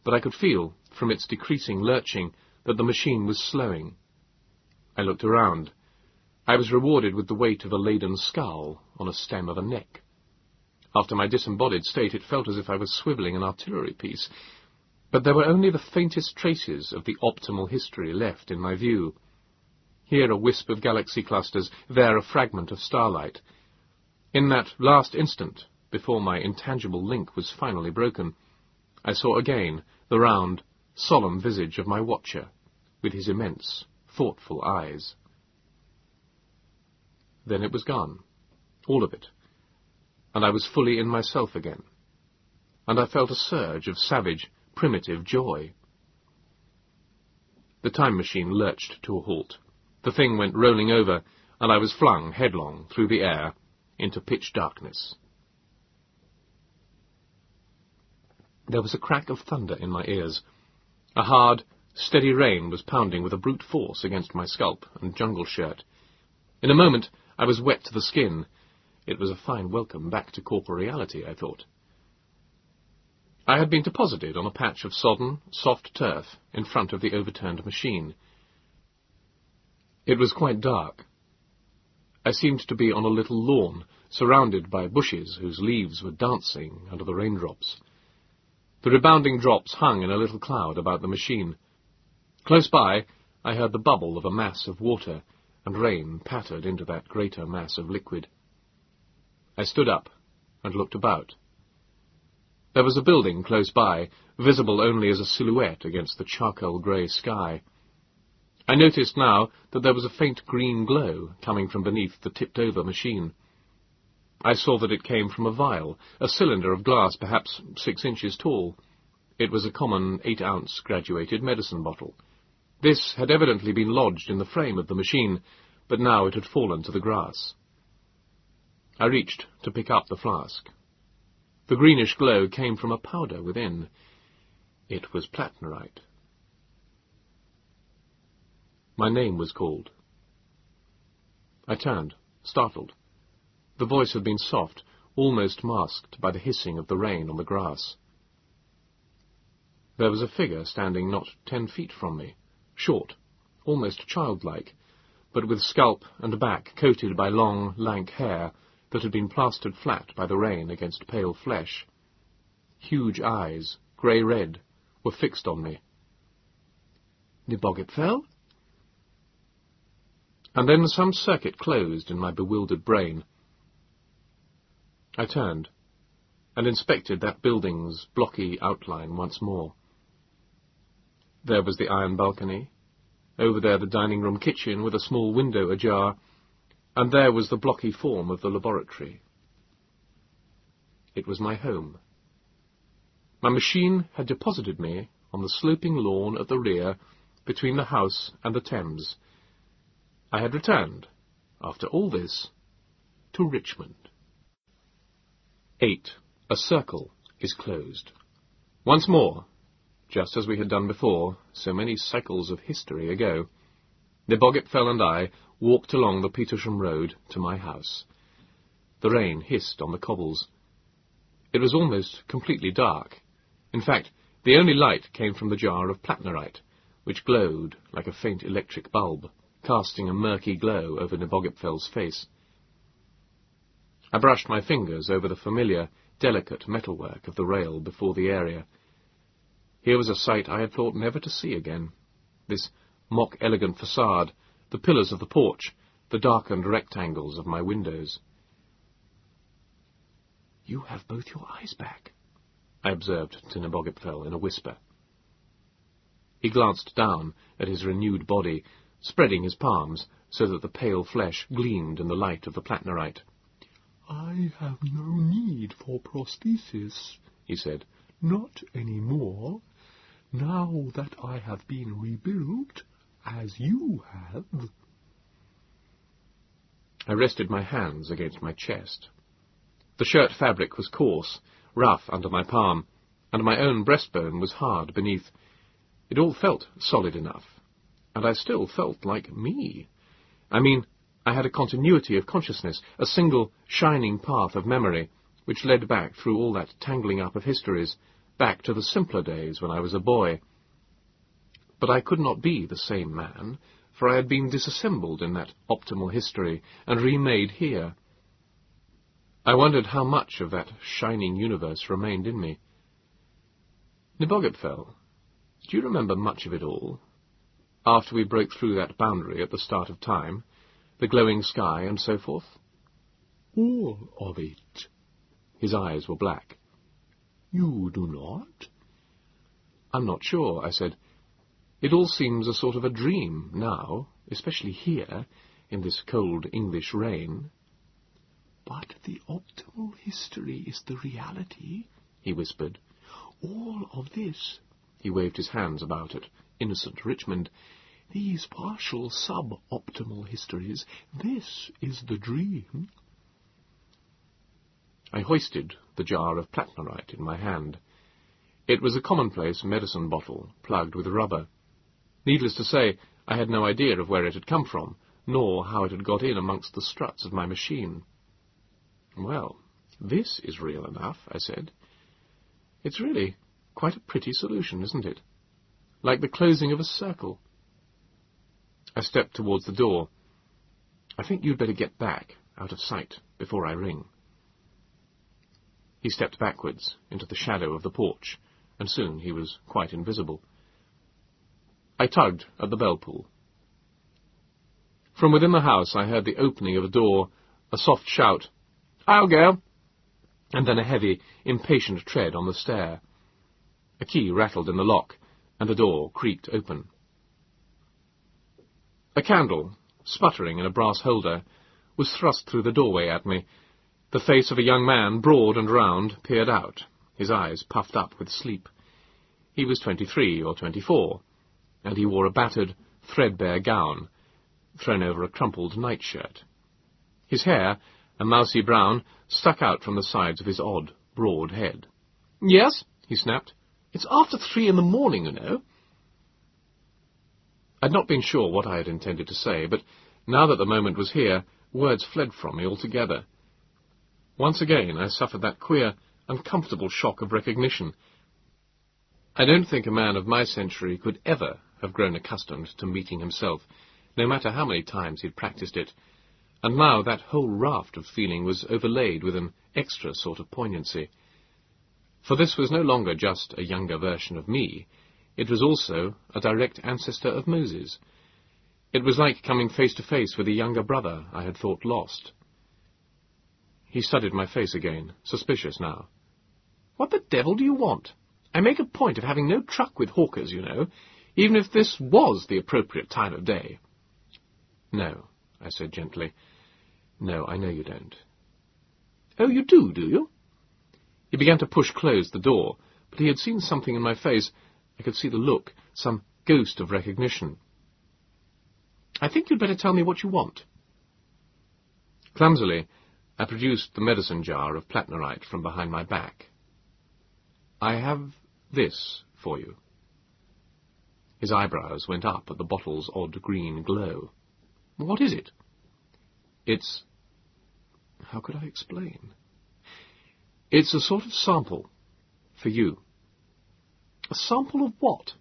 but I could feel, from its decreasing lurching, that the machine was slowing. I looked around. I was rewarded with the weight of a laden skull on a stem of a neck. After my disembodied state, it felt as if I was swivelling an artillery piece, but there were only the faintest traces of the optimal history left in my view. Here a wisp of galaxy clusters, there a fragment of starlight. In that last instant, before my intangible link was finally broken, I saw again the round, solemn visage of my watcher, with his immense, thoughtful eyes. Then it was gone, all of it, and I was fully in myself again, and I felt a surge of savage, primitive joy. The time machine lurched to a halt. The thing went rolling over, and I was flung headlong through the air into pitch darkness. There was a crack of thunder in my ears. A hard, steady rain was pounding with a brute force against my scalp and jungle shirt. In a moment I was wet to the skin. It was a fine welcome back to corporeality, I thought. I had been deposited on a patch of sodden, soft turf in front of the overturned machine. It was quite dark. I seemed to be on a little lawn, surrounded by bushes whose leaves were dancing under the raindrops. The rebounding drops hung in a little cloud about the machine. Close by, I heard the bubble of a mass of water, and rain pattered into that greater mass of liquid. I stood up and looked about. There was a building close by, visible only as a silhouette against the charcoal-grey sky. I noticed now that there was a faint green glow coming from beneath the tipped-over machine. I saw that it came from a vial, a cylinder of glass perhaps six inches tall. It was a common eight-ounce graduated medicine bottle. This had evidently been lodged in the frame of the machine, but now it had fallen to the grass. I reached to pick up the flask. The greenish glow came from a powder within. It was plattnerite. My name was called. I turned, startled. The voice had been soft, almost masked by the hissing of the rain on the grass. There was a figure standing not ten feet from me, short, almost childlike, but with scalp and back coated by long, lank hair that had been plastered flat by the rain against pale flesh. Huge eyes, grey-red, were fixed on me. Nebogipfel? And then some circuit closed in my bewildered brain. I turned and inspected that building's blocky outline once more. There was the iron balcony, over there the dining-room kitchen with a small window ajar, and there was the blocky form of the laboratory. It was my home. My machine had deposited me on the sloping lawn at the rear, between the house and the Thames. I had returned, after all this, to Richmond. 8. A circle is closed. Once more, just as we had done before, so many cycles of history ago, Nebogipfel and I walked along the Petersham Road to my house. The rain hissed on the cobbles. It was almost completely dark. In fact, the only light came from the jar of plattnerite, which glowed like a faint electric bulb, casting a murky glow over Nebogipfel's face. I brushed my fingers over the familiar, delicate metalwork of the rail before the area. Here was a sight I had thought never to see again. This mock-elegant facade, the pillars of the porch, the darkened rectangles of my windows. You have both your eyes back, I observed to Nebogipfel in a whisper. He glanced down at his renewed body, spreading his palms so that the pale flesh gleamed in the light of the plattnerite. I have no need for prosthesis, he said. Not any more. Now that I have been rebuilt, as you have. I rested my hands against my chest. The shirt fabric was coarse, rough under my palm, and my own breastbone was hard beneath. It all felt solid enough, and I still felt like me. I mean, I had a continuity of consciousness, a single shining path of memory, which led back through all that tangling up of histories, back to the simpler days when I was a boy. But I could not be the same man, for I had been disassembled in that optimal history and remade here. I wondered how much of that shining universe remained in me. Nebogipfel, do you remember much of it all? After we broke through that boundary at the start of time, the glowing sky and so forth? All of it. His eyes were black. You do not? I'm not sure, I said. It all seems a sort of a dream now, especially here, in this cold English rain. But the optimal history is the reality, he whispered. All of this, he waved his hands about at innocent Richmond, these partial sub-optimal histories, this is the dream. I hoisted the jar of plattnerite in my hand. It was a commonplace medicine bottle, plugged with rubber. Needless to say, I had no idea of where it had come from, nor how it had got in amongst the struts of my machine. Well, this is real enough, I said. It's really quite a pretty solution, isn't it? Like the closing of a circle. I stepped towards the door. I think you'd better get back, out of sight, before I ring. He stepped backwards into the shadow of the porch, and soon he was quite invisible. I tugged at the bell pull. From within the house I heard the opening of a door, a soft shout, I'll go, and then a heavy, impatient tread on the stair. A key rattled in the lock, and the door creaked open. A candle, sputtering in a brass holder, was thrust through the doorway at me. The face of a young man, broad and round, peered out, his eyes puffed up with sleep. He was twenty-three or twenty-four, and he wore a battered, threadbare gown, thrown over a crumpled nightshirt. His hair, a mousy brown, stuck out from the sides of his odd, broad head. Yes, he snapped. It's after three in the morning, you know. I'd not been sure what I had intended to say, but now that the moment was here, words fled from me altogether. Once again I suffered that queer, uncomfortable shock of recognition. I don't think a man of my century could ever have grown accustomed to meeting himself, no matter how many times he'd practiced it, and now that whole raft of feeling was overlaid with an extra sort of poignancy. For this was no longer just a younger version of me, it was also a direct ancestor of Moses. It was like coming face to face with a younger brother I had thought lost. He studied my face again, suspicious now. What the devil do you want? I make a point of having no truck with hawkers, you know, even if this was the appropriate time of day. No, I said gently. No, I know you don't. Oh, you do, do you? He began to push close the door, but he had seen something in my face. I could see the look, some ghost of recognition. I think you'd better tell me what you want. Clumsily, I produced the medicine jar of plattnerite from behind my back. I have this for you. His eyebrows went up at the bottle's odd green glow. What is it? It's... How could I explain? It's a sort of sample for you. A sample of what?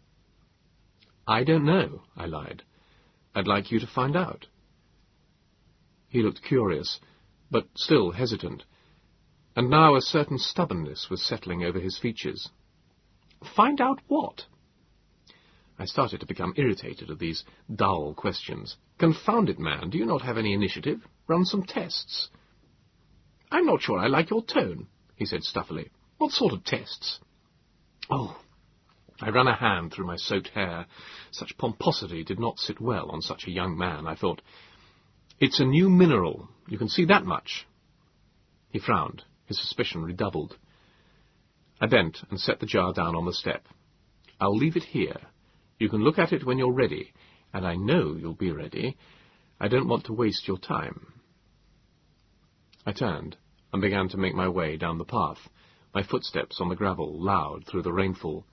I don't know, I lied. I'd like you to find out. He looked curious, but still hesitant, and now a certain stubbornness was settling over his features. Find out what? I started to become irritated at these dull questions. Confound it, man, do you not have any initiative? Run some tests. I'm not sure I like your tone, he said stuffily. What sort of tests? Oh, I ran a hand through my soaked hair. Such pomposity did not sit well on such a young man, I thought. It's a new mineral. You can see that much. He frowned. His suspicion redoubled. I bent and set the jar down on the step. I'll leave it here. You can look at it when you're ready, and I know you'll be ready. I don't want to waste your time. I turned and began to make my way down the path, my footsteps on the gravel loud through the rainfall.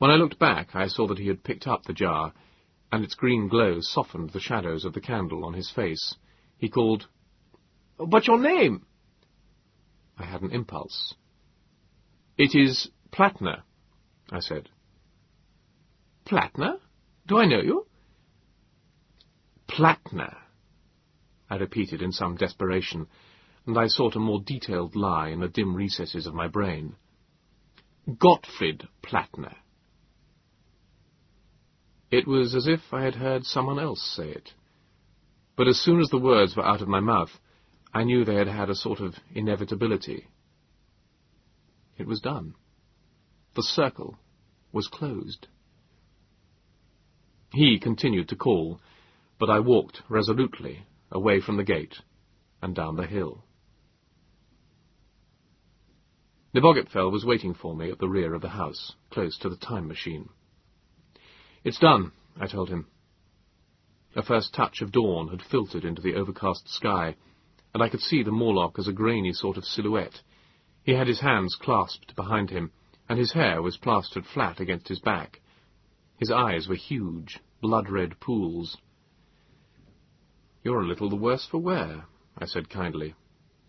When I looked back, I saw that he had picked up the jar, and its green glow softened the shadows of the candle on his face. He called, What's your name? I had an impulse. It is Plattner, I said. Plattner? Do I know you? Plattner, I repeated in some desperation, and I sought a more detailed lie in the dim recesses of my brain. Gottfried Plattner. It was as if I had heard someone else say it. But as soon as the words were out of my mouth, I knew they had had a sort of inevitability. It was done. The circle was closed. He continued to call, but I walked resolutely away from the gate and down the hill. Nebogipfel was waiting for me at the rear of the house, close to the time machine. It's done, I told him. A first touch of dawn had filtered into the overcast sky, and I could see the Morlock as a grainy sort of silhouette. He had his hands clasped behind him, and his hair was plastered flat against his back. His eyes were huge, blood-red pools. You're a little the worse for wear, I said kindly.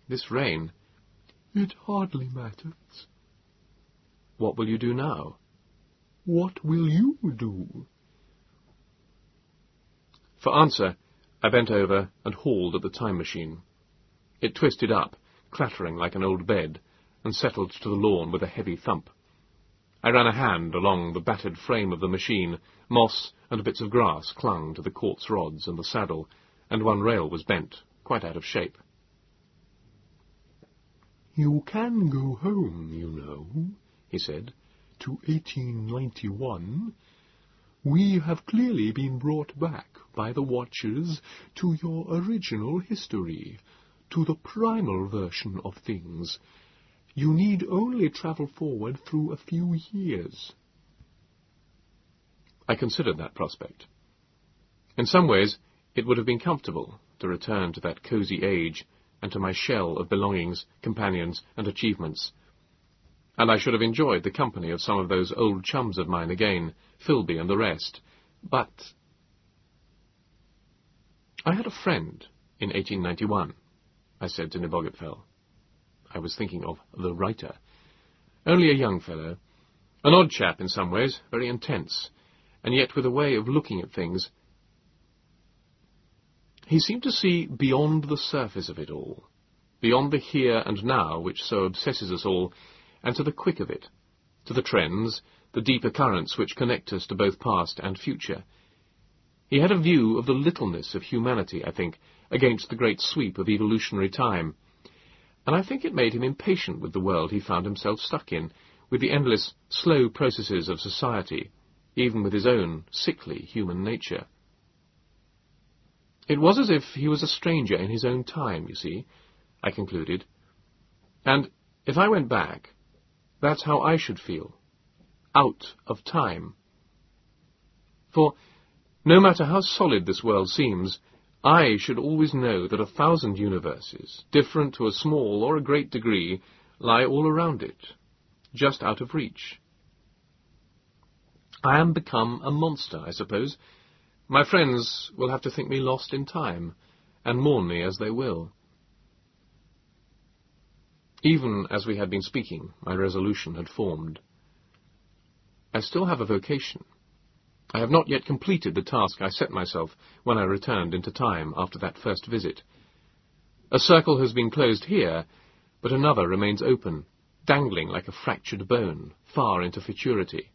This rain... It hardly matters. What will you do now? What will you do? For answer, I bent over and hauled at the time machine. It twisted up, clattering like an old bed, and settled to the lawn with a heavy thump. I ran a hand along the battered frame of the machine. Moss and bits of grass clung to the quartz rods and the saddle, and one rail was bent, quite out of shape. You can go home, you know, he said to 1891, we have clearly been brought back by the Watchers to your original history, to the primal version of things. You need only travel forward through a few years. I considered that prospect. In some ways, it would have been comfortable to return to that cosy age and to my shell of belongings, companions, and achievements. And I should have enjoyed the company of some of those old chums of mine again, Filby and the rest. But I had a friend in 1891, I said to Nebogipfel. I was thinking of the writer. Only a young fellow. An odd chap in some ways, very intense, and yet with a way of looking at things he seemed to see beyond the surface of it all, beyond the here and now which so obsesses us all, and to the quick of it, to the trends, the deeper currents which connect us to both past and future. He had a view of the littleness of humanity, I think, against the great sweep of evolutionary time, and I think it made him impatient with the world he found himself stuck in, with the endless, slow processes of society, even with his own sickly human nature. It was as if he was a stranger in his own time, you see, I concluded. And if I went back, that's how I should feel. Out of time. For, no matter how solid this world seems, I should always know that a thousand universes, different to a small or a great degree, lie all around it, just out of reach. I am become a monster, I suppose, my friends will have to think me lost in time, and mourn me as they will. Even as we had been speaking, my resolution had formed. I still have a vocation. I have not yet completed the task I set myself when I returned into time after that first visit. A circle has been closed here, but another remains open, dangling like a fractured bone, far into futurity.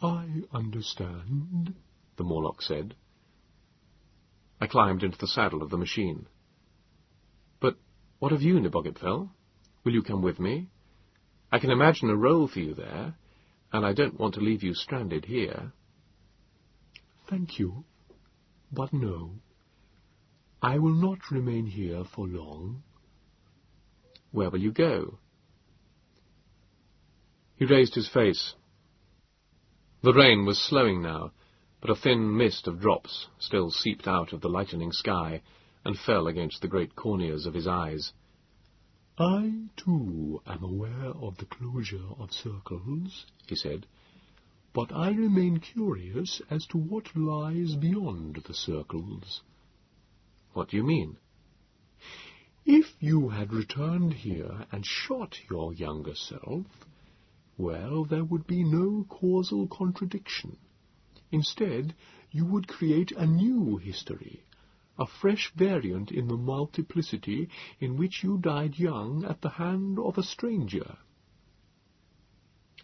I understand, the Morlock said. I climbed into the saddle of the machine. What of you, Nebogipfel? Will you come with me? I can imagine a role for you there, and I don't want to leave you stranded here. Thank you, but no. I will not remain here for long. Where will you go? He raised his face. The rain was slowing now, but a thin mist of drops still seeped out of the lightening sky and fell against the great corneas of his eyes. I, too, am aware of the closure of circles, he said, but I remain curious as to what lies beyond the circles. What do you mean? If you had returned here and shot your younger self, well, there would be no causal contradiction. Instead, you would create a new history, a fresh variant in the multiplicity in which you died young at the hand of a stranger.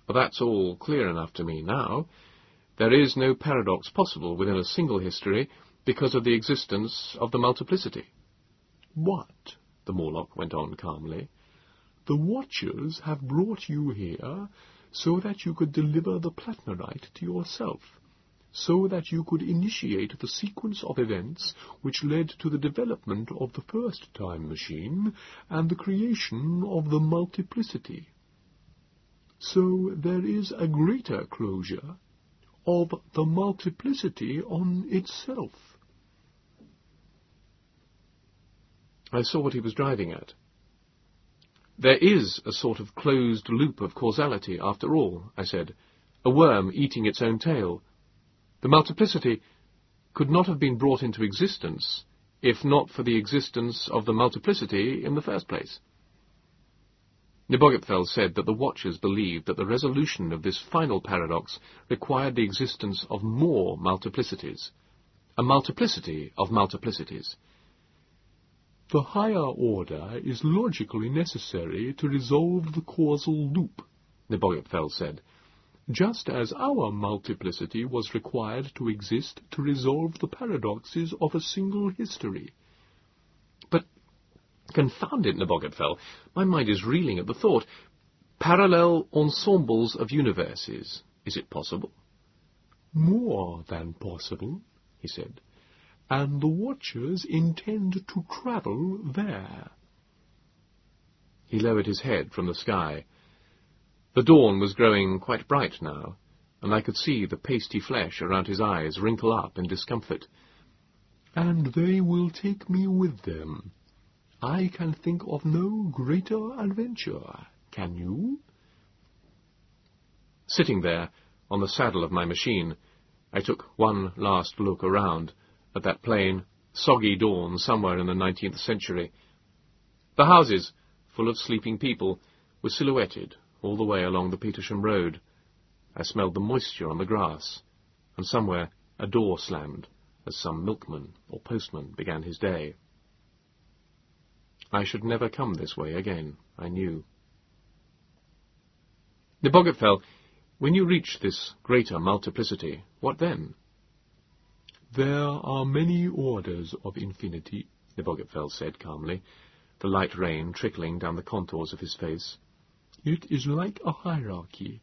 That's all clear enough to me now. There is no paradox possible within a single history because of the existence of the multiplicity. What? the Morlock went on calmly. The Watchers have brought you here so that you could deliver the Plattnerite to yourself so that you could initiate the sequence of events which led to the development of the first time machine and the creation of the multiplicity. So there is a greater closure of the multiplicity on itself. I saw what he was driving at. There is a sort of closed loop of causality, after all, I said, a worm eating its own tail, the multiplicity could not have been brought into existence if not for the existence of the multiplicity in the first place. Nebogipfel said that the Watchers believed that the resolution of this final paradox required the existence of more multiplicities, a multiplicity of multiplicities. The higher order is logically necessary to resolve the causal loop, Nebogipfel said, just as our multiplicity was required to exist to resolve the paradoxes of a single history. But, confound it, Nebogipfel, my mind is reeling at the thought. Parallel ensembles of universes. Is it possible? More than possible, he said. And the Watchers intend to travel there. He lowered his head from the sky. The dawn was growing quite bright now, and I could see the pasty flesh around his eyes wrinkle up in discomfort. And they will take me with them. I can think of no greater adventure. Can you? Sitting there, on the saddle of my machine, I took one last look around at that plain, soggy dawn somewhere in the nineteenth century. The houses, full of sleeping people, were silhouetted all the way along the Petersham Road. I smelled the moisture on the grass, and somewhere a door slammed as some milkman or postman began his day. I should never come this way again, I knew. Nebogipfel, when you reach this greater multiplicity, what then? There are many orders of infinity, Nebogipfel said calmly, the light rain trickling down the contours of his face. It is like a hierarchy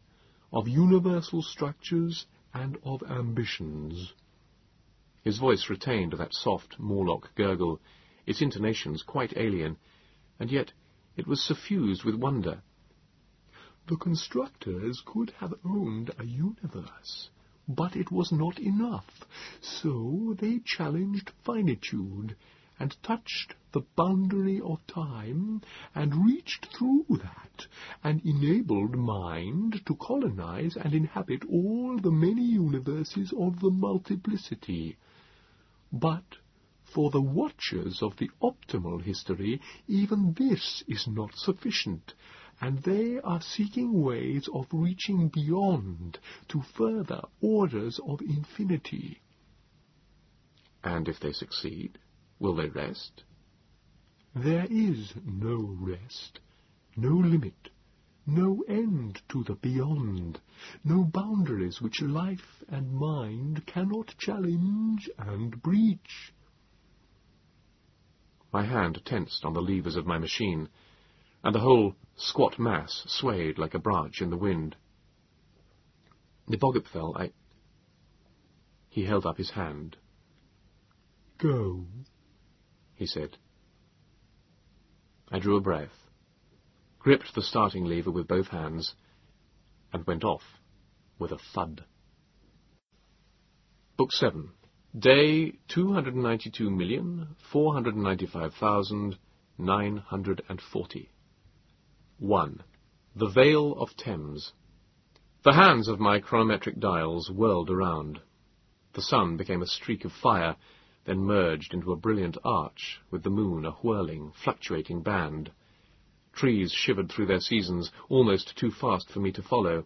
of universal structures and of ambitions. His voice retained that soft Morlock gurgle, its intonations quite alien, and yet it was suffused with wonder. The constructors could have owned a universe, but it was not enough, so they challenged finitude and touched the boundary of time and reached through that and enabled mind to colonize and inhabit all the many universes of the multiplicity. But for the watchers of the optimal history, even this is not sufficient, and they are seeking ways of reaching beyond to further orders of infinity. And if they succeed? Will they rest? There is no rest, no limit, no end to the beyond, no boundaries which life and mind cannot challenge and breach. My hand tensed on the levers of my machine, and the whole squat mass swayed like a branch in the wind. Nebogipfel, I... He held up his hand. Go he said. I drew a breath, gripped the starting lever with both hands, and went off with a thud. Book 7 Day 292,495,940 1. The Vale of Thames The hands of my chronometric dials whirled around. The sun became a streak of fire then merged into a brilliant arch, with the moon a whirling, fluctuating band. Trees shivered through their seasons, almost too fast for me to follow.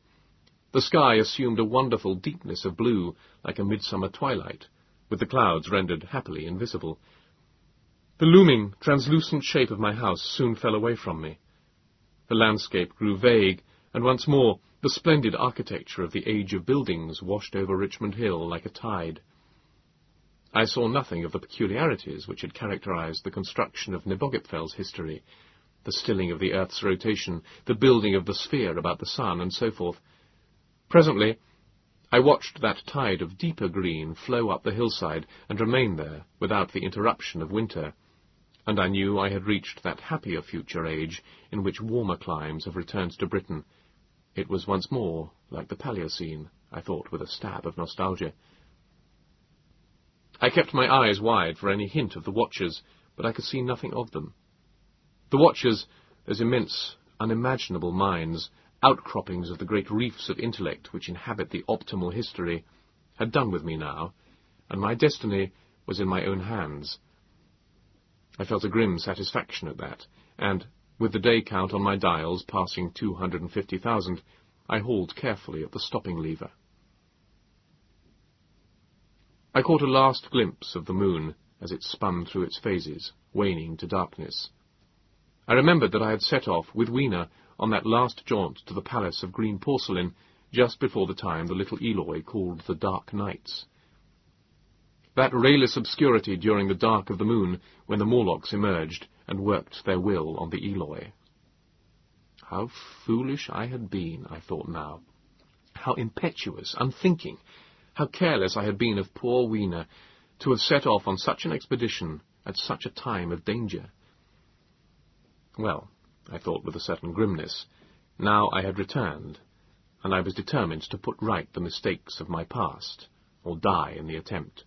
The sky assumed a wonderful deepness of blue, like a midsummer twilight, with the clouds rendered happily invisible. The looming, translucent shape of my house soon fell away from me. The landscape grew vague, and once more the splendid architecture of the age of buildings washed over Richmond Hill like a tide. I saw nothing of the peculiarities which had characterized the construction of Nebogipfel's history, the stilling of the earth's rotation, the building of the sphere about the sun, and so forth. Presently, I watched that tide of deeper green flow up the hillside and remain there without the interruption of winter, and I knew I had reached that happier future age in which warmer climes have returned to Britain. It was once more like the Paleocene, I thought with a stab of nostalgia. I kept my eyes wide for any hint of the Watchers, but I could see nothing of them. The Watchers, as immense, unimaginable minds, outcroppings of the great reefs of intellect which inhabit the optimal history, had done with me now, and my destiny was in my own hands. I felt a grim satisfaction at that, and, with the day count on my dials passing 250,000, I hauled carefully at the stopping lever. I caught a last glimpse of the moon as it spun through its phases, waning to darkness. I remembered that I had set off with Weena on that last jaunt to the palace of green porcelain just before the time the little Eloi called the dark nights. That rayless obscurity during the dark of the moon when the Morlocks emerged and worked their will on the Eloi. How foolish I had been, I thought now. How impetuous, unthinking, how careless I had been of poor Weena to have set off on such an expedition at such a time of danger. Well, I thought with a certain grimness, now I had returned, and I was determined to put right the mistakes of my past, or die in the attempt.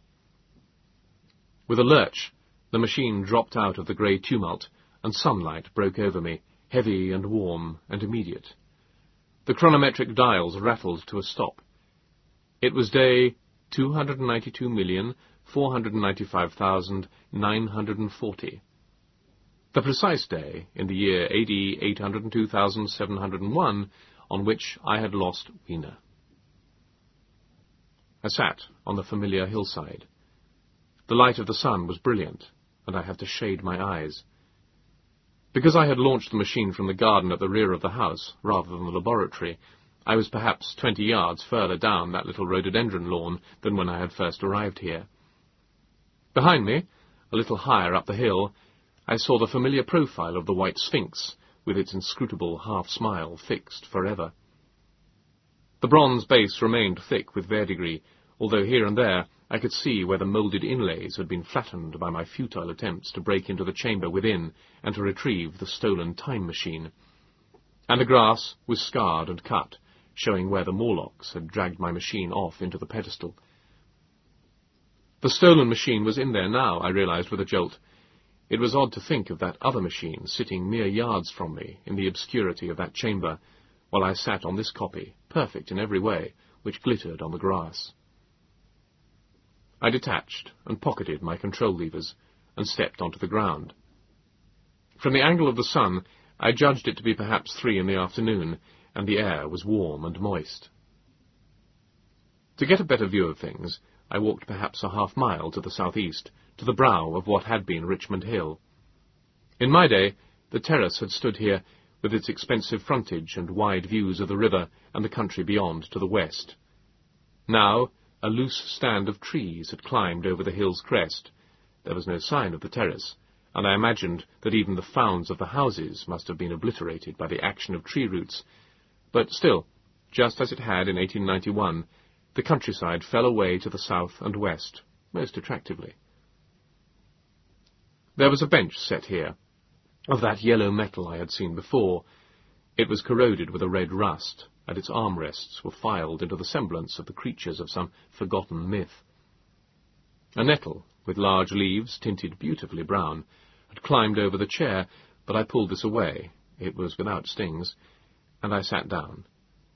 With a lurch, the machine dropped out of the grey tumult, and sunlight broke over me, heavy and warm and immediate. The chronometric dials rattled to a stop. It was day 292,495,940. The precise day, in the year AD 802,701, on which I had lost Weena. I sat on the familiar hillside. The light of the sun was brilliant, and I had to shade my eyes. Because I had launched the machine from the garden at the rear of the house, rather than the laboratory, I was perhaps twenty yards further down that little rhododendron lawn than when I had first arrived here. Behind me, a little higher up the hill, I saw the familiar profile of the White Sphinx, with its inscrutable half-smile fixed forever. The bronze base remained thick with verdigris, although here and there I could see where the moulded inlays had been flattened by my futile attempts to break into the chamber within and to retrieve the stolen time machine. And the grass was scarred and cut, showing where the Morlocks had dragged my machine off into the pedestal. The stolen machine was in there now, I realized with a jolt. It was odd to think of that other machine sitting mere yards from me in the obscurity of that chamber, while I sat on this copy, perfect in every way, which glittered on the grass. I detached and pocketed my control levers and stepped onto the ground. From the angle of the sun, I judged it to be perhaps three in the afternoon, and the air was warm and moist. To get a better view of things, I walked perhaps a half mile to the southeast, to the brow of what had been Richmond Hill. In my day, the terrace had stood here with its expensive frontage and wide views of the river and the country beyond to the west. Now, a loose stand of trees had climbed over the hill's crest. There was no sign of the terrace, and I imagined that even the founds of the houses must have been obliterated by the action of tree roots. But still, just as it had in 1891, the countryside fell away to the south and west, most attractively. There was a bench set here, of that yellow metal I had seen before. It was corroded with a red rust, and its armrests were filed into the semblance of the creatures of some forgotten myth. A nettle, with large leaves tinted beautifully brown, had climbed over the chair, but I pulled this away. It was without stings, and I sat down,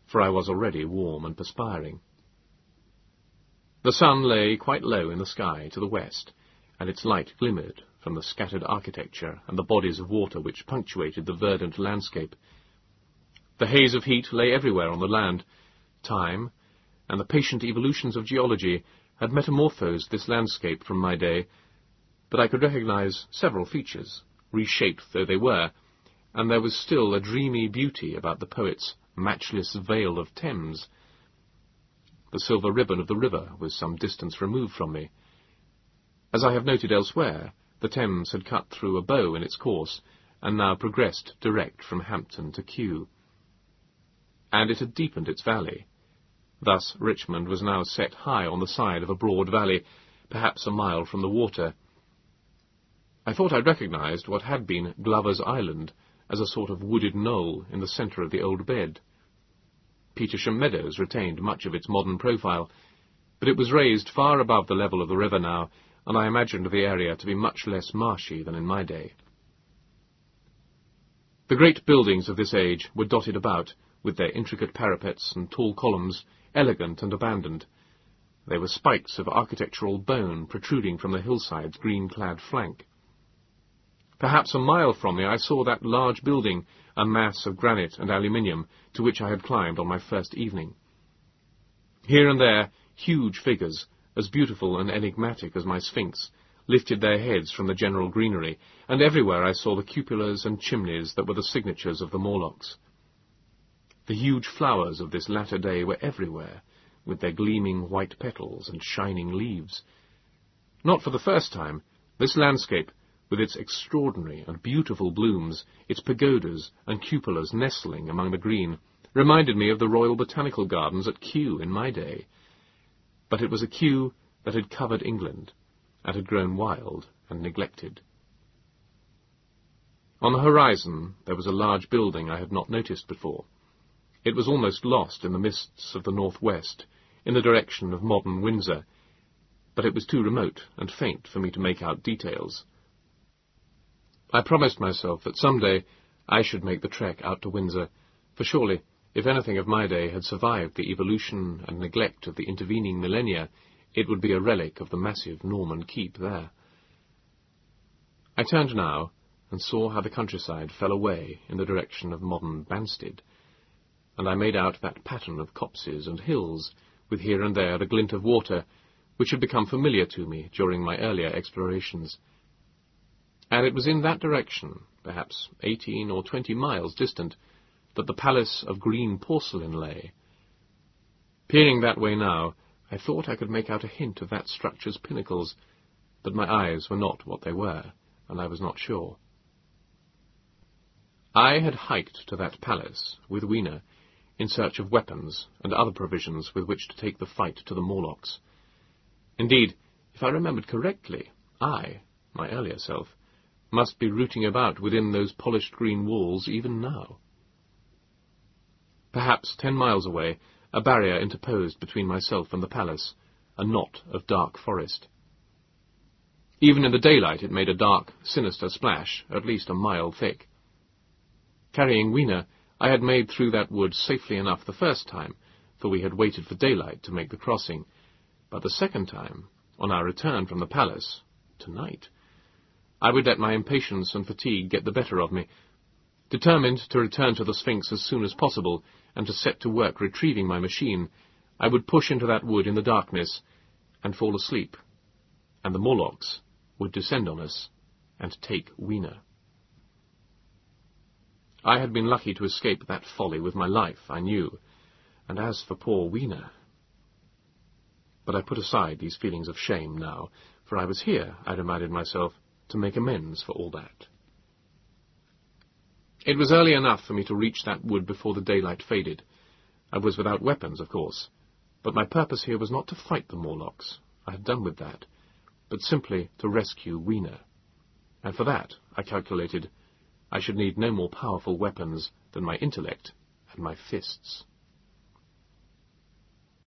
for I was already warm and perspiring. The sun lay quite low in the sky to the west, and its light glimmered from the scattered architecture and the bodies of water which punctuated the verdant landscape the haze of heat lay everywhere on the land. Time, and the patient evolutions of geology, had metamorphosed this landscape from my day, but I could recognize several features, reshaped though they were, and there was still a dreamy beauty about the poet's matchless vale of Thames. The silver ribbon of the river was some distance removed from me. As I have noted elsewhere, the Thames had cut through a bow in its course, and now progressed direct from Hampton to Kew and it had deepened its valley. Thus Richmond was now set high on the side of a broad valley, perhaps a mile from the water. I thought I recognized what had been Glover's Island as a sort of wooded knoll in the centre of the old bed. Petersham Meadows retained much of its modern profile, but it was raised far above the level of the river now, and I imagined the area to be much less marshy than in my day. The great buildings of this age were dotted about, with their intricate parapets and tall columns, elegant and abandoned. They were spikes of architectural bone protruding from the hillside's green-clad flank. Perhaps a mile from me I saw that large building, a mass of granite and aluminium, to which I had climbed on my first evening. Here and there, huge figures, as beautiful and enigmatic as my sphinx, lifted their heads from the general greenery, and everywhere I saw the cupolas and chimneys that were the signatures of the Morlocks. The huge flowers of this latter day were everywhere, with their gleaming white petals and shining leaves. Not for the first time, this landscape, with its extraordinary and beautiful blooms, its pagodas and cupolas nestling among the green, reminded me of the Royal Botanical Gardens at Kew in my day. But it was a Kew that had covered England, and had grown wild and neglected. On the horizon there was a large building I had not noticed before. It was almost lost in the mists of the northwest, in the direction of modern Windsor, but it was too remote and faint for me to make out details. I promised myself that some day I should make the trek out to Windsor, for surely, if anything of my day had survived the evolution and neglect of the intervening millennia, it would be a relic of the massive Norman keep there. I turned now and saw how the countryside fell away in the direction of modern Banstead, and I made out that pattern of copses and hills, with here and there a glint of water, which had become familiar to me during my earlier explorations. And it was in that direction, perhaps eighteen or twenty miles distant, that the palace of green porcelain lay. Peering that way now, I thought I could make out a hint of that structure's pinnacles, but my eyes were not what they were, and I was not sure. I had hiked to that palace with Weena in search of weapons and other provisions with which to take the fight to the Morlocks. Indeed, if I remembered correctly, I, my earlier self, must be rooting about within those polished green walls even now. Perhaps ten miles away, a barrier interposed between myself and the palace, a knot of dark forest. Even in the daylight it made a dark, sinister splash, at least a mile thick. Carrying Weena, I had made through that wood safely enough the first time, for we had waited for daylight to make the crossing. But the second time, on our return from the palace, tonight, I would let my impatience and fatigue get the better of me. Determined to return to the Sphinx as soon as possible, and to set to work retrieving my machine, I would push into that wood in the darkness and fall asleep, and the Morlocks would descend on us and take Weena. I had been lucky to escape that folly with my life, I knew, and as for poor Weena... But I put aside these feelings of shame now, for I was here, I reminded myself, to make amends for all that. It was early enough for me to reach that wood before the daylight faded. I was without weapons, of course, but my purpose here was not to fight the Morlocks. I had done with that, but simply to rescue Weena. And for that, I calculated, I should need no more powerful weapons than my intellect and my fists.